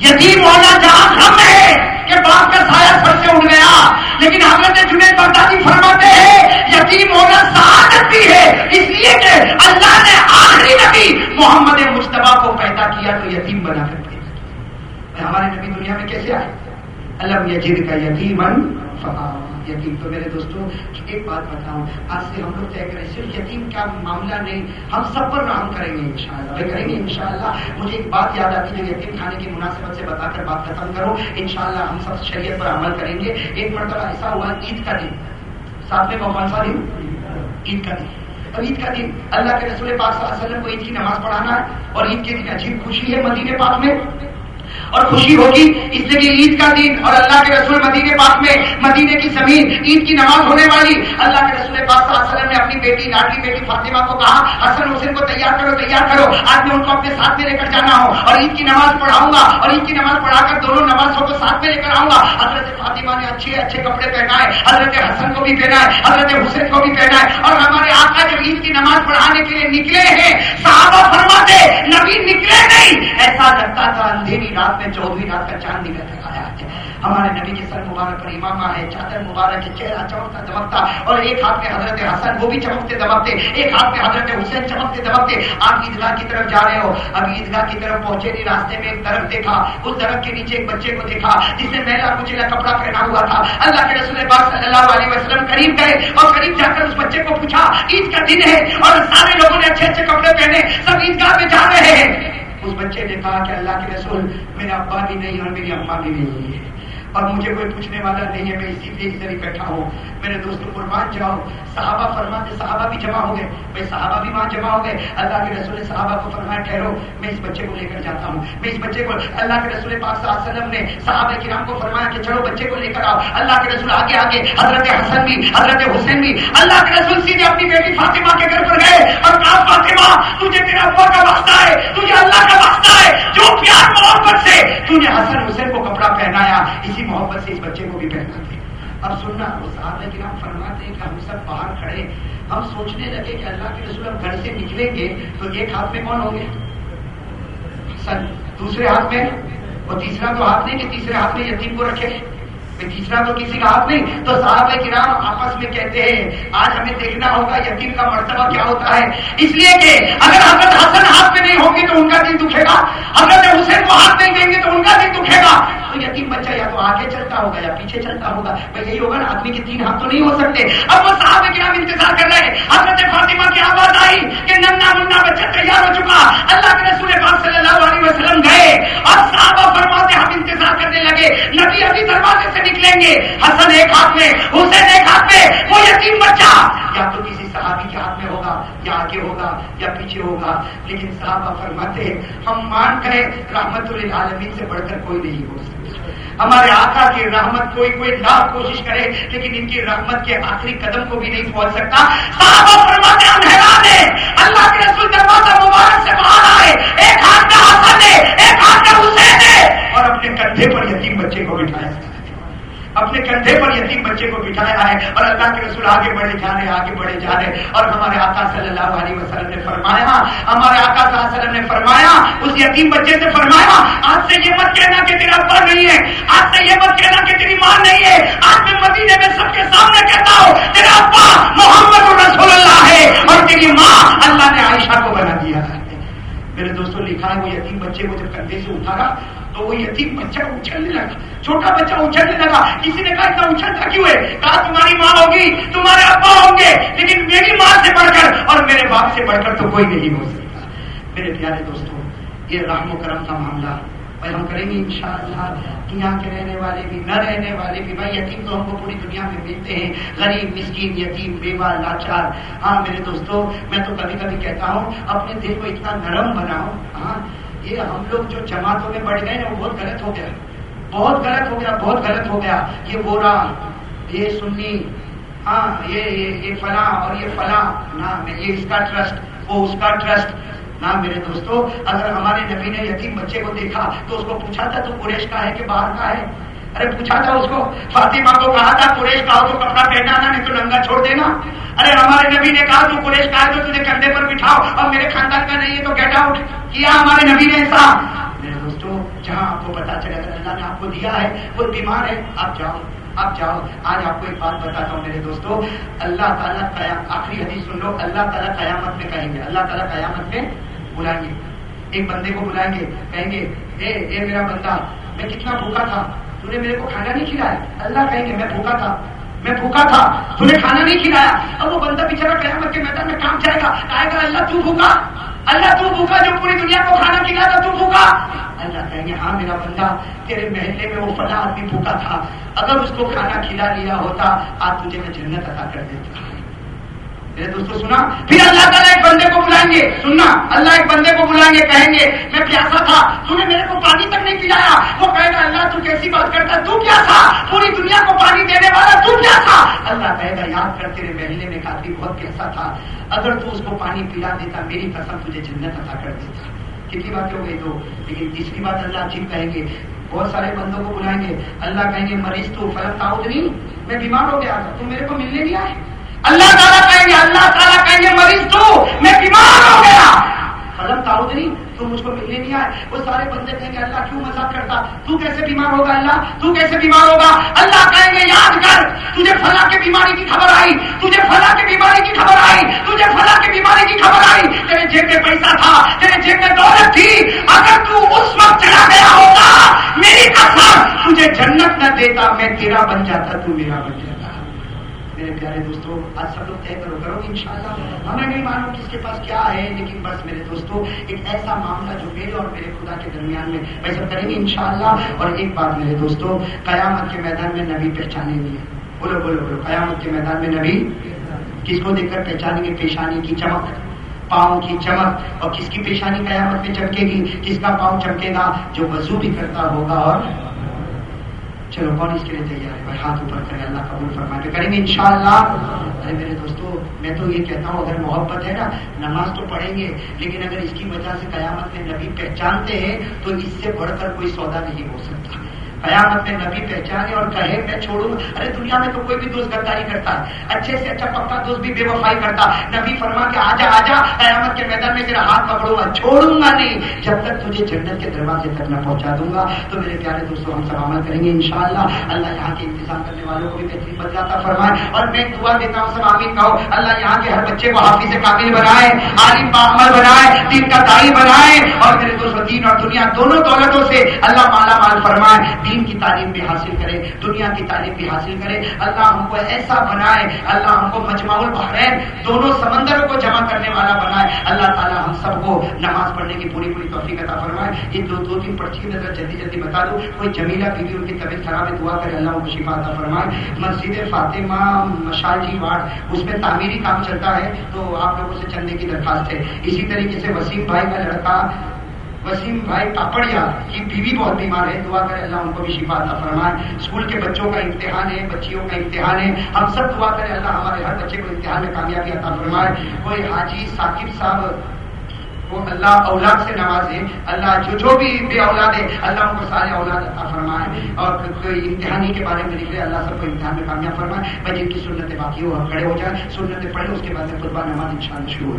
یتیم ہونا جہاں ہم ہے کہ باپ کا سایہ سر سے اڑ گیا۔ لیکن حضرت جنید بغدادی فرماتے ہیں۔ یتیم ہونا سعادت بھی ہے۔ اس لیے کہ اللہ نے آخری نبی محمد مشتبہ کو پیدا کیا تو یتیم بنا کر ہمارے نبی دنیا میں کیسے آئے؟ اللہ یجید کا یتیمن فقام۔ یتیم تو میرے دوستوں، ایک بات بتاؤں، آج سے ہم لوگ طے کریں، صرف یتیم کا معاملہ نہیں، ہم سب پر رحم کریں گے انشاءاللہ شاء کریں گے انشاءاللہ، مجھے ایک بات یاد آتی ہے یتیم کھانے کی مناسبت سے بتا کر بات ختم کرو انشاءاللہ ہم سب شریعت پر عمل کریں گے، ایک مرتبہ ایسا ہوا، عید کا دن، ساتھ میں کون سا دن عید کا دن، اور عید کا دن، اللہ کے رسول پاک صلی اللہ علیہ وسلم کو عید کی نماز پڑھانا ہے اور عید کے دن عجیب خوشی ہے مدینے پاک میں۔ اور خوشی ہوگی اس لیے کہ عید کا دن اور اللہ کے رسول مدینے پاک میں، مدینے کی زمین، عید کی نماز ہونے والی۔ اللہ کے رسول پاک صلی اللہ علیہ وسلم نے اپنی بیٹی لاڈلی بیٹی فاطمہ کو کہا، حسن، حسین کو تیار کرو تیار کرو۔ آج میں ان کو اپنے ساتھ میں لے کر جانا ہوں اور عید کی نماز پڑھاؤں گا۔ اور عید کی نماز پڑھا کر دونوں نمازوں کو ساتھ میں لے کر آؤں گا۔ حضرت فاطمہ نے اچھے اچھے کپڑے پہنائے۔ حضرت حسن کو بھی پہنا ہے حضرت حسین کو بھی پہنا ہے اور ہمارے آقا جو عید کی نماز پڑھانے کے لیے نکلے ہیں، صحابہ فرماتے، نبی نکلے نہیں! ایسا لگتا تھا اندھیری رات میں۔ چودہویں رات کا چاند نکل کر آیا ہے۔ ہمارے نبی کے سر مبارک پر امامہ ہے چادر مبارک ہے چہرہ چمکتا دمکتا اور ایک ہاتھ میں حضرت حسن، وہ بھی چمکتے دمکتے ایک ہاتھ میں حضرت حسین چمکتے دمکتے آپ عیدگاہ کی طرف جا رہے ہو۔ اب عیدگاہ کی طرف پہنچے نہیں، راستے میں ایک درخت دیکھا، اس درخت کے نیچے ایک بچے کو دیکھا، جس نے میلا کچلا کپڑا پہنا ہوا تھا۔ اللہ کے رسول پاک صلی اللہ علیہ وسلم قریب گئے، اور قریب جا کر اس بچے کو پوچھا، عید کا دن ہے، اور سارے لوگوں نے اچھے اچھے کپڑے پہنے، سب عیدگاہ میں جا رہے ہیں۔ اس بچے نے کہا کہ اللہ کے رسول میرا ابا بھی نہیں اور میری اما بھی نہیں ہے۔ اور مجھے کوئی پوچھنے والا نہیں ہے، میں اسی لیے ادھر ہی بیٹھا ہوں۔ میرے دوستوں قربان جاؤ صحابہ فرماتے، صحابہ بھی جمع ہو گئے میں صحابہ بھی وہاں جمع ہو گئے اللہ کے رسول صحابہ کو فرمایا، ٹھہرو، میں اس بچے کو لے کر جاتا ہوں۔ میں اس بچے کو، اللہ کے رسول پاک صلی اللہ علیہ وسلم نے صحابہ کرام کو فرمایا کہ چلو بچے کو لے کر آؤ۔ اللہ کے رسول آگے آگے۔ حضرت حسن بھی، حضرت حسین بھی۔ اللہ کے رسول سیدھے اپنی بیٹی فاطمہ کے گھر پر گئے اور کہا، فاطمہ، تجھے تیرا ابا کا واسطہ ہے تجھے اللہ کا واسطہ ہے جو پیار محبت سے۔ تو نے حسن حسین کو کپڑا پہنایا۔ اسی محبت سے اس بچے کو بھی پہنا دے اب سننا، وہ صاحب کہ ہم فرماتے ہیں کہ ہم سب باہر کھڑے ہم سوچنے لگے کہ اللہ کے رسول ہم گھر سے نکلیں گے تو ایک ہاتھ میں کون ہوں گے؟ سر، دوسرے ہاتھ میں؟ اور تیسرا تو ہاتھ نہیں کہ تیسرے ہاتھ میں یتیم کو رکھے۔ تیسرا تو کسی کا ہاتھ نہیں۔ تو صاحب کرام آپس میں کہتے ہیں، آج ہمیں دیکھنا ہوگا یتیم کا مرتبہ کیا ہوتا ہے۔ اس لیے کہ اگر حضرت حسن ہاتھ میں نہیں ہوگی تو ان کا دل دکھے گا۔ حضرت حسین کو ہاتھ نہیں دیں گے تو ان کا دل دکھے گا۔ تو یتیم بچہ یا تو آگے چلتا ہوگا یا پیچھے چلتا ہوگا، بھائی یہی ہوگا نا، آدمی کے تین ہاتھ تو نہیں ہو سکتے۔ اب وہ صاحب کے کرام انتظار کر رہے ہیں۔ حضرت فاطمہ کی آواز آئی کہ ننا منا بچہ تیار ہو چکا۔ اللہ کے رسول پاک صلی اللہ علیہ وسلم گئے اور صحابہ فرماتے ہم انتظار کرنے لگے۔ نبی ابھی دروازے سے نکلیں گے۔ حسن ایک ہاتھ میں، حسین ایک ہاتھ میں، وہ یتیم بچہ۔ یا تو کسی صحابی کے ہاتھ میں ہوگا، یا آگے ہوگا، یا پیچھے ہوگا۔ لیکن صحابہ فرماتے ہم مان کریں، رحمت للعالمین سے بڑھ کر کوئی نہیں ہو سکتا۔ ہمارے آقا کی رحمت کوئی کوئی لاکھ کوشش کرے، لیکن ان کی رحمت کے آخری قدم کو بھی نہیں پہنچ سکتا۔ صحابہ فرماتے ہم حیران ہیں۔ اللہ کے رسول دروازہ مبارک سے باہر آئے۔ ایک ہاتھ میں حسن ہے ایک ہاتھ میں حسین ہے اور اپنے کندھے پر یتیم بچے کو بٹھایا اپنے کندھے پر یتیم بچے کو بٹھایا ہے اور اللہ کے رسول آگے بڑھے جا رہے آگے بڑھے جا رہے اور ہمارے آقا صلی اللہ علیہ وسلم نے فرمایا، ہمارے آقا صلی اللہ علیہ وسلم نے فرمایا، اس یتیم بچے سے فرمایا، آج سے یہ مت کہنا کہ تیرا ابا نہیں ہے، آج سے یہ مت کہنا کہ تیری ماں نہیں ہے۔ آج میں مدینے میں سب کے سامنے کہتا ہوں، تیرا ابا محمد رسول اللہ ہے اور تیری ماں اللہ نے عائشہ کو بنا دیا ہے۔ میرے دوستوں لکھا ہے وہ یتیم بچے کو جب کندھے سے اٹھا تو وہ یتیم بچہ اچھلنے لگا۔ چھوٹا بچہ اچھلنے لگا، کسی نے کہا اتنا اچھلتا کیوں ہے کہا تمہاری ماں ہوگی تمہارے ابا ہوں گے، لیکن میری ماں سے بڑھ کر، اور میرے باپ سے بڑھ کر تو کوئی نہیں ہو سکتا۔ میرے پیارے دوستوں یہ رحم و کرم کا معاملہ اور ہم کریں گے انشاءاللہ کہ یہاں کے رہنے والے بھی، نہ رہنے والے بھی، بھائی یتیم تو ہم کو پوری دنیا میں ملتے ہیں۔ غریب، مسکین، یتیم بیوہ لاچار۔ ہاں میرے دوستوں میں تو کبھی کبھی کہتا ہوں، اپنے دل کو اتنا نرم بناؤ ہاں یہ ہم لوگ جو جماعتوں میں بڑھ گئے نا وہ بہت غلط ہو گیا۔ بہت غلط ہو گیا، بہت غلط ہو گیا۔ یہ بورا، یہ سنی ہاں یہ یہ فلاں اور یہ فلاں۔ نہ یہ اس کا ٹرسٹ، وہ اس کا ٹرسٹ۔ نہ، میرے دوستو، اگر ہمارے نبی نے یتیم بچے کو دیکھا تو اس کو پوچھا تھا تو قریش کا ہے کہ باہر کا ہے؟ ارے پوچھا تھا اس کو، فاطمہ کو کہا تھا، قریش کا ہو تو کپڑا پہنا نہیں تو ننگا چھوڑ دینا۔ ارے ہمارے نبی نے کہا، تو قریش کا ہے تو تجھے کندھے پر بٹھاؤ اور میرے خاندان کا نہیں ہے تو گیٹ آؤٹ کیا ہمارے نبی نے ایسا؟ میرے دوستوں جہاں آپ کو پتا چلے اگر اللہ نے آپ کو دیا ہے، وہ بیمار ہے۔ آپ جاؤ اب جاؤ۔ آج آپ کو ایک بات بتاتا ہوں میرے دوستو، اللہ تعالیٰ آخری حدیث سن لو، اللہ تعالیٰ قیامت میں کہیں گے، اللہ تعالیٰ قیامت میں بلائیں گے۔ ایک بندے کو بلائیں گے، کہیں گے، اے اے میرا بندہ، میں کتنا بھوکا تھا تو نے میرے کو کھانا نہیں کھلایا۔ اللہ کہیں گے میں بھوکا تھا۔ میں بھوکا تھا۔ تمہیں کھانا نہیں کھلایا۔ اب وہ بندہ بےچارا قیامت کے میدان میں کام جائے گا۔ آئے گا، اللہ تو بھوکا۔ اللہ تو بھوکا جو پوری دنیا کو کھانا کھلایا تھا تو بھوکا۔ اللہ کہیں گے ہاں میرا بندہ، تیرے محلے میں وہ فلاں آدمی بھوکا تھا۔ اگر اس کو کھانا کھلا لیا ہوتا، آج تجھے میں جنت ادا کر دیتا۔ میرے دوستوں سنا، پھر اللہ تعالیٰ ایک بندے کو بلائیں گے۔ سننا، اللہ ایک بندے کو بلائیں گے، کہیں گے، میں پیاسا تھا تو نے میرے کو پانی تک نہیں پلایا۔ وہ کہے گا، اللہ تو کیسی بات کرتا، تو کیا تھا؟ پوری دنیا کو پانی دینے والا تو کیا تھا؟ اللہ کہے گا، یاد کر، تیرے مہینے میں کافی بہت کیسا تھا۔ اگر تو اس کو پانی پلا دیتا، میری قسم تجھے جنت ادا کر دیتا۔ کتنی باتیں ہو گئی تو، لیکن تیسری بات اللہ عجیب کہیں گے۔ بہت سارے بندوں کو بلائیں گے۔ اللہ کہیں گے، مریض تو فلک تاؤ نہیں، میں بیمار ہو گیا تھا، تو میرے کو ملنے نہیں آئے۔ تعالیٰ کہیں گے اللہ تعالیٰ کہیں گے، مریض تو، میں بیمار ہو گیا۔ فلم تعود نہیں تو مجھ کو ملنے نہیں آئے۔ وہ سارے بندے کہیں گے، اللہ کیوں مزاق کرتا؟ تو کیسے بیمار ہوگا اللہ؟ تو کیسے بیمار ہوگا؟ اللہ کہیں گے، یاد کر، تجھے فلاں کی بیماری کی خبر آئی، تجھے فلاں کی بیماری کی خبر آئی، تجھے فلاں کی بیماری کی خبر آئی۔ تیرے جیب میں پیسہ تھا، تیرے جیب میں دولت تھی، اگر تو اس وقت چلا گیا ہوگا میری قسم، تجھے جنت نہ دیتا، میں تیرا بن جاتا، تو میرا بن جاتا۔ میرے پیارے دوستوں آج سب لوگ طے کرو کرو ان شاء اللہ ہمیں نہیں معلوم کس کے پاس کیا ہے، لیکن بس میرے دوستوں ایک ایسا معاملہ جو میرے اور میرے خدا کے درمیان میں ویسا کریں گے ان شاء اللہ اور ایک بات میرے دوستوں قیامت کے میدان میں نبی پہچانیں گے۔ بولو بولو بولو، قیامت کے میدان میں نبی کس کو دیکھ کر پہچانیں گے؟ پیشانی کی چمک، پاؤں کی چمک۔ اور کس کی پیشانی قیامت میں چمکے گی؟ کس کا پاؤں چمکے گا؟ جو وضو بھی کرتا ہوگا اور چلو کون اس کے لیے تیار ہے بھائی، ہاتھ اوپر کرے اللہ قبول فرما کے کریں گے ان شاء اللہ ارے میرے دوستو، میں تو یہ کہتا ہوں، اگر محبت ہے نا، نماز تو پڑھیں گے، لیکن اگر اس کی وجہ سے قیامت میں نبی پہچانتے ہیں، تو اس سے بڑھ کر کوئی سودا نہیں ہو سکتا۔ قیامت میں نبی پہچانے اور کہے، میں چھوڑوں، ارے دنیا میں تو کوئی بھی دوست گداری کرتا ہے اچھے سے اچھا پکا دوست بھی بے وفائی کرتا، نبی فرما کے آجا آجا، قیامت کے میدان میں تیرا ہاتھ پکڑوں گا، چھوڑوں گا نہیں، جب تک تجھے جنت کے دروازے تک میں پہنچا دوں گا، تو میرے پیارے دوستوں، ہم سب عمل کریں گے انشاءاللہ، اللہ یہاں کے انتظام کرنے والوں کو بھی بہترین بدلاتا فرمائے، اور میں دعا دیتا ہوں، سب آمین کہو، اللہ یہاں کے ہر بچے کو حافظ قابل بنائے، عالم عمل بنائے، دین کا دائی بنائے، اور میرے دوستوں دین اور دنیا دونوں دولتوں سے اللہ مالا مال فرمائے، دین دین کی تعلیم بھی حاصل کرے، دنیا کی تعلیم بھی حاصل کرے۔ اللہ ہم کو ایسا بنائے، اللہ ہم کو مجمع البحرین دونوں سمندروں کو جمع کرنے والا بنائے۔ اللہ تعالیٰ ہم سب کو نماز پڑھنے کی پوری پوری توفیق عطا فرمائے۔ یہ دو دو تین پرچی میں جلدی جلدی بتا دوں۔ کوئی جمیلہ بیوی ان کی طبیعت خراب ہے، دعا کرے اللہ ان کو شفا عطا فرمائے۔ مسجد فاطمہ مشال جی واٹ اس میں تعمیری کام چلتا ہے تو آپ لوگوں سے چلنے کی درخواست ہے۔ اسی طریقے سے وسیم بھائی کا لڑکا وسیم بھائی پاپڑیا کی بیوی بہت بیمار ہے، دعا کرے اللہ ان کو بھی شفا عطا فرمائے۔ اسکول کے بچوں کا امتحان ہے، بچیوں کا امتحان ہے۔ ہم سب دعا کرے اللہ ہمارے ہر بچے کو امتحان میں کامیابی عطا فرمائے۔ کوئی حاجی ثاقب صاحب، وہ اللہ اولاد سے نوازے اللہ جو جو بھی بے اولاد ہے، اللہ ان کو سارے اولاد عطا فرمائے۔ اور کوئی امتحانی کے بارے میں نکلے اللہ سب کو امتحان میں کامیاب فرمائے۔ بھائی جن کی سنتیں باقی ہو کھڑے ہو جائیں۔ سنتیں پڑھیں، اس کے بعد میں خطبہ نماز ان شروع ہو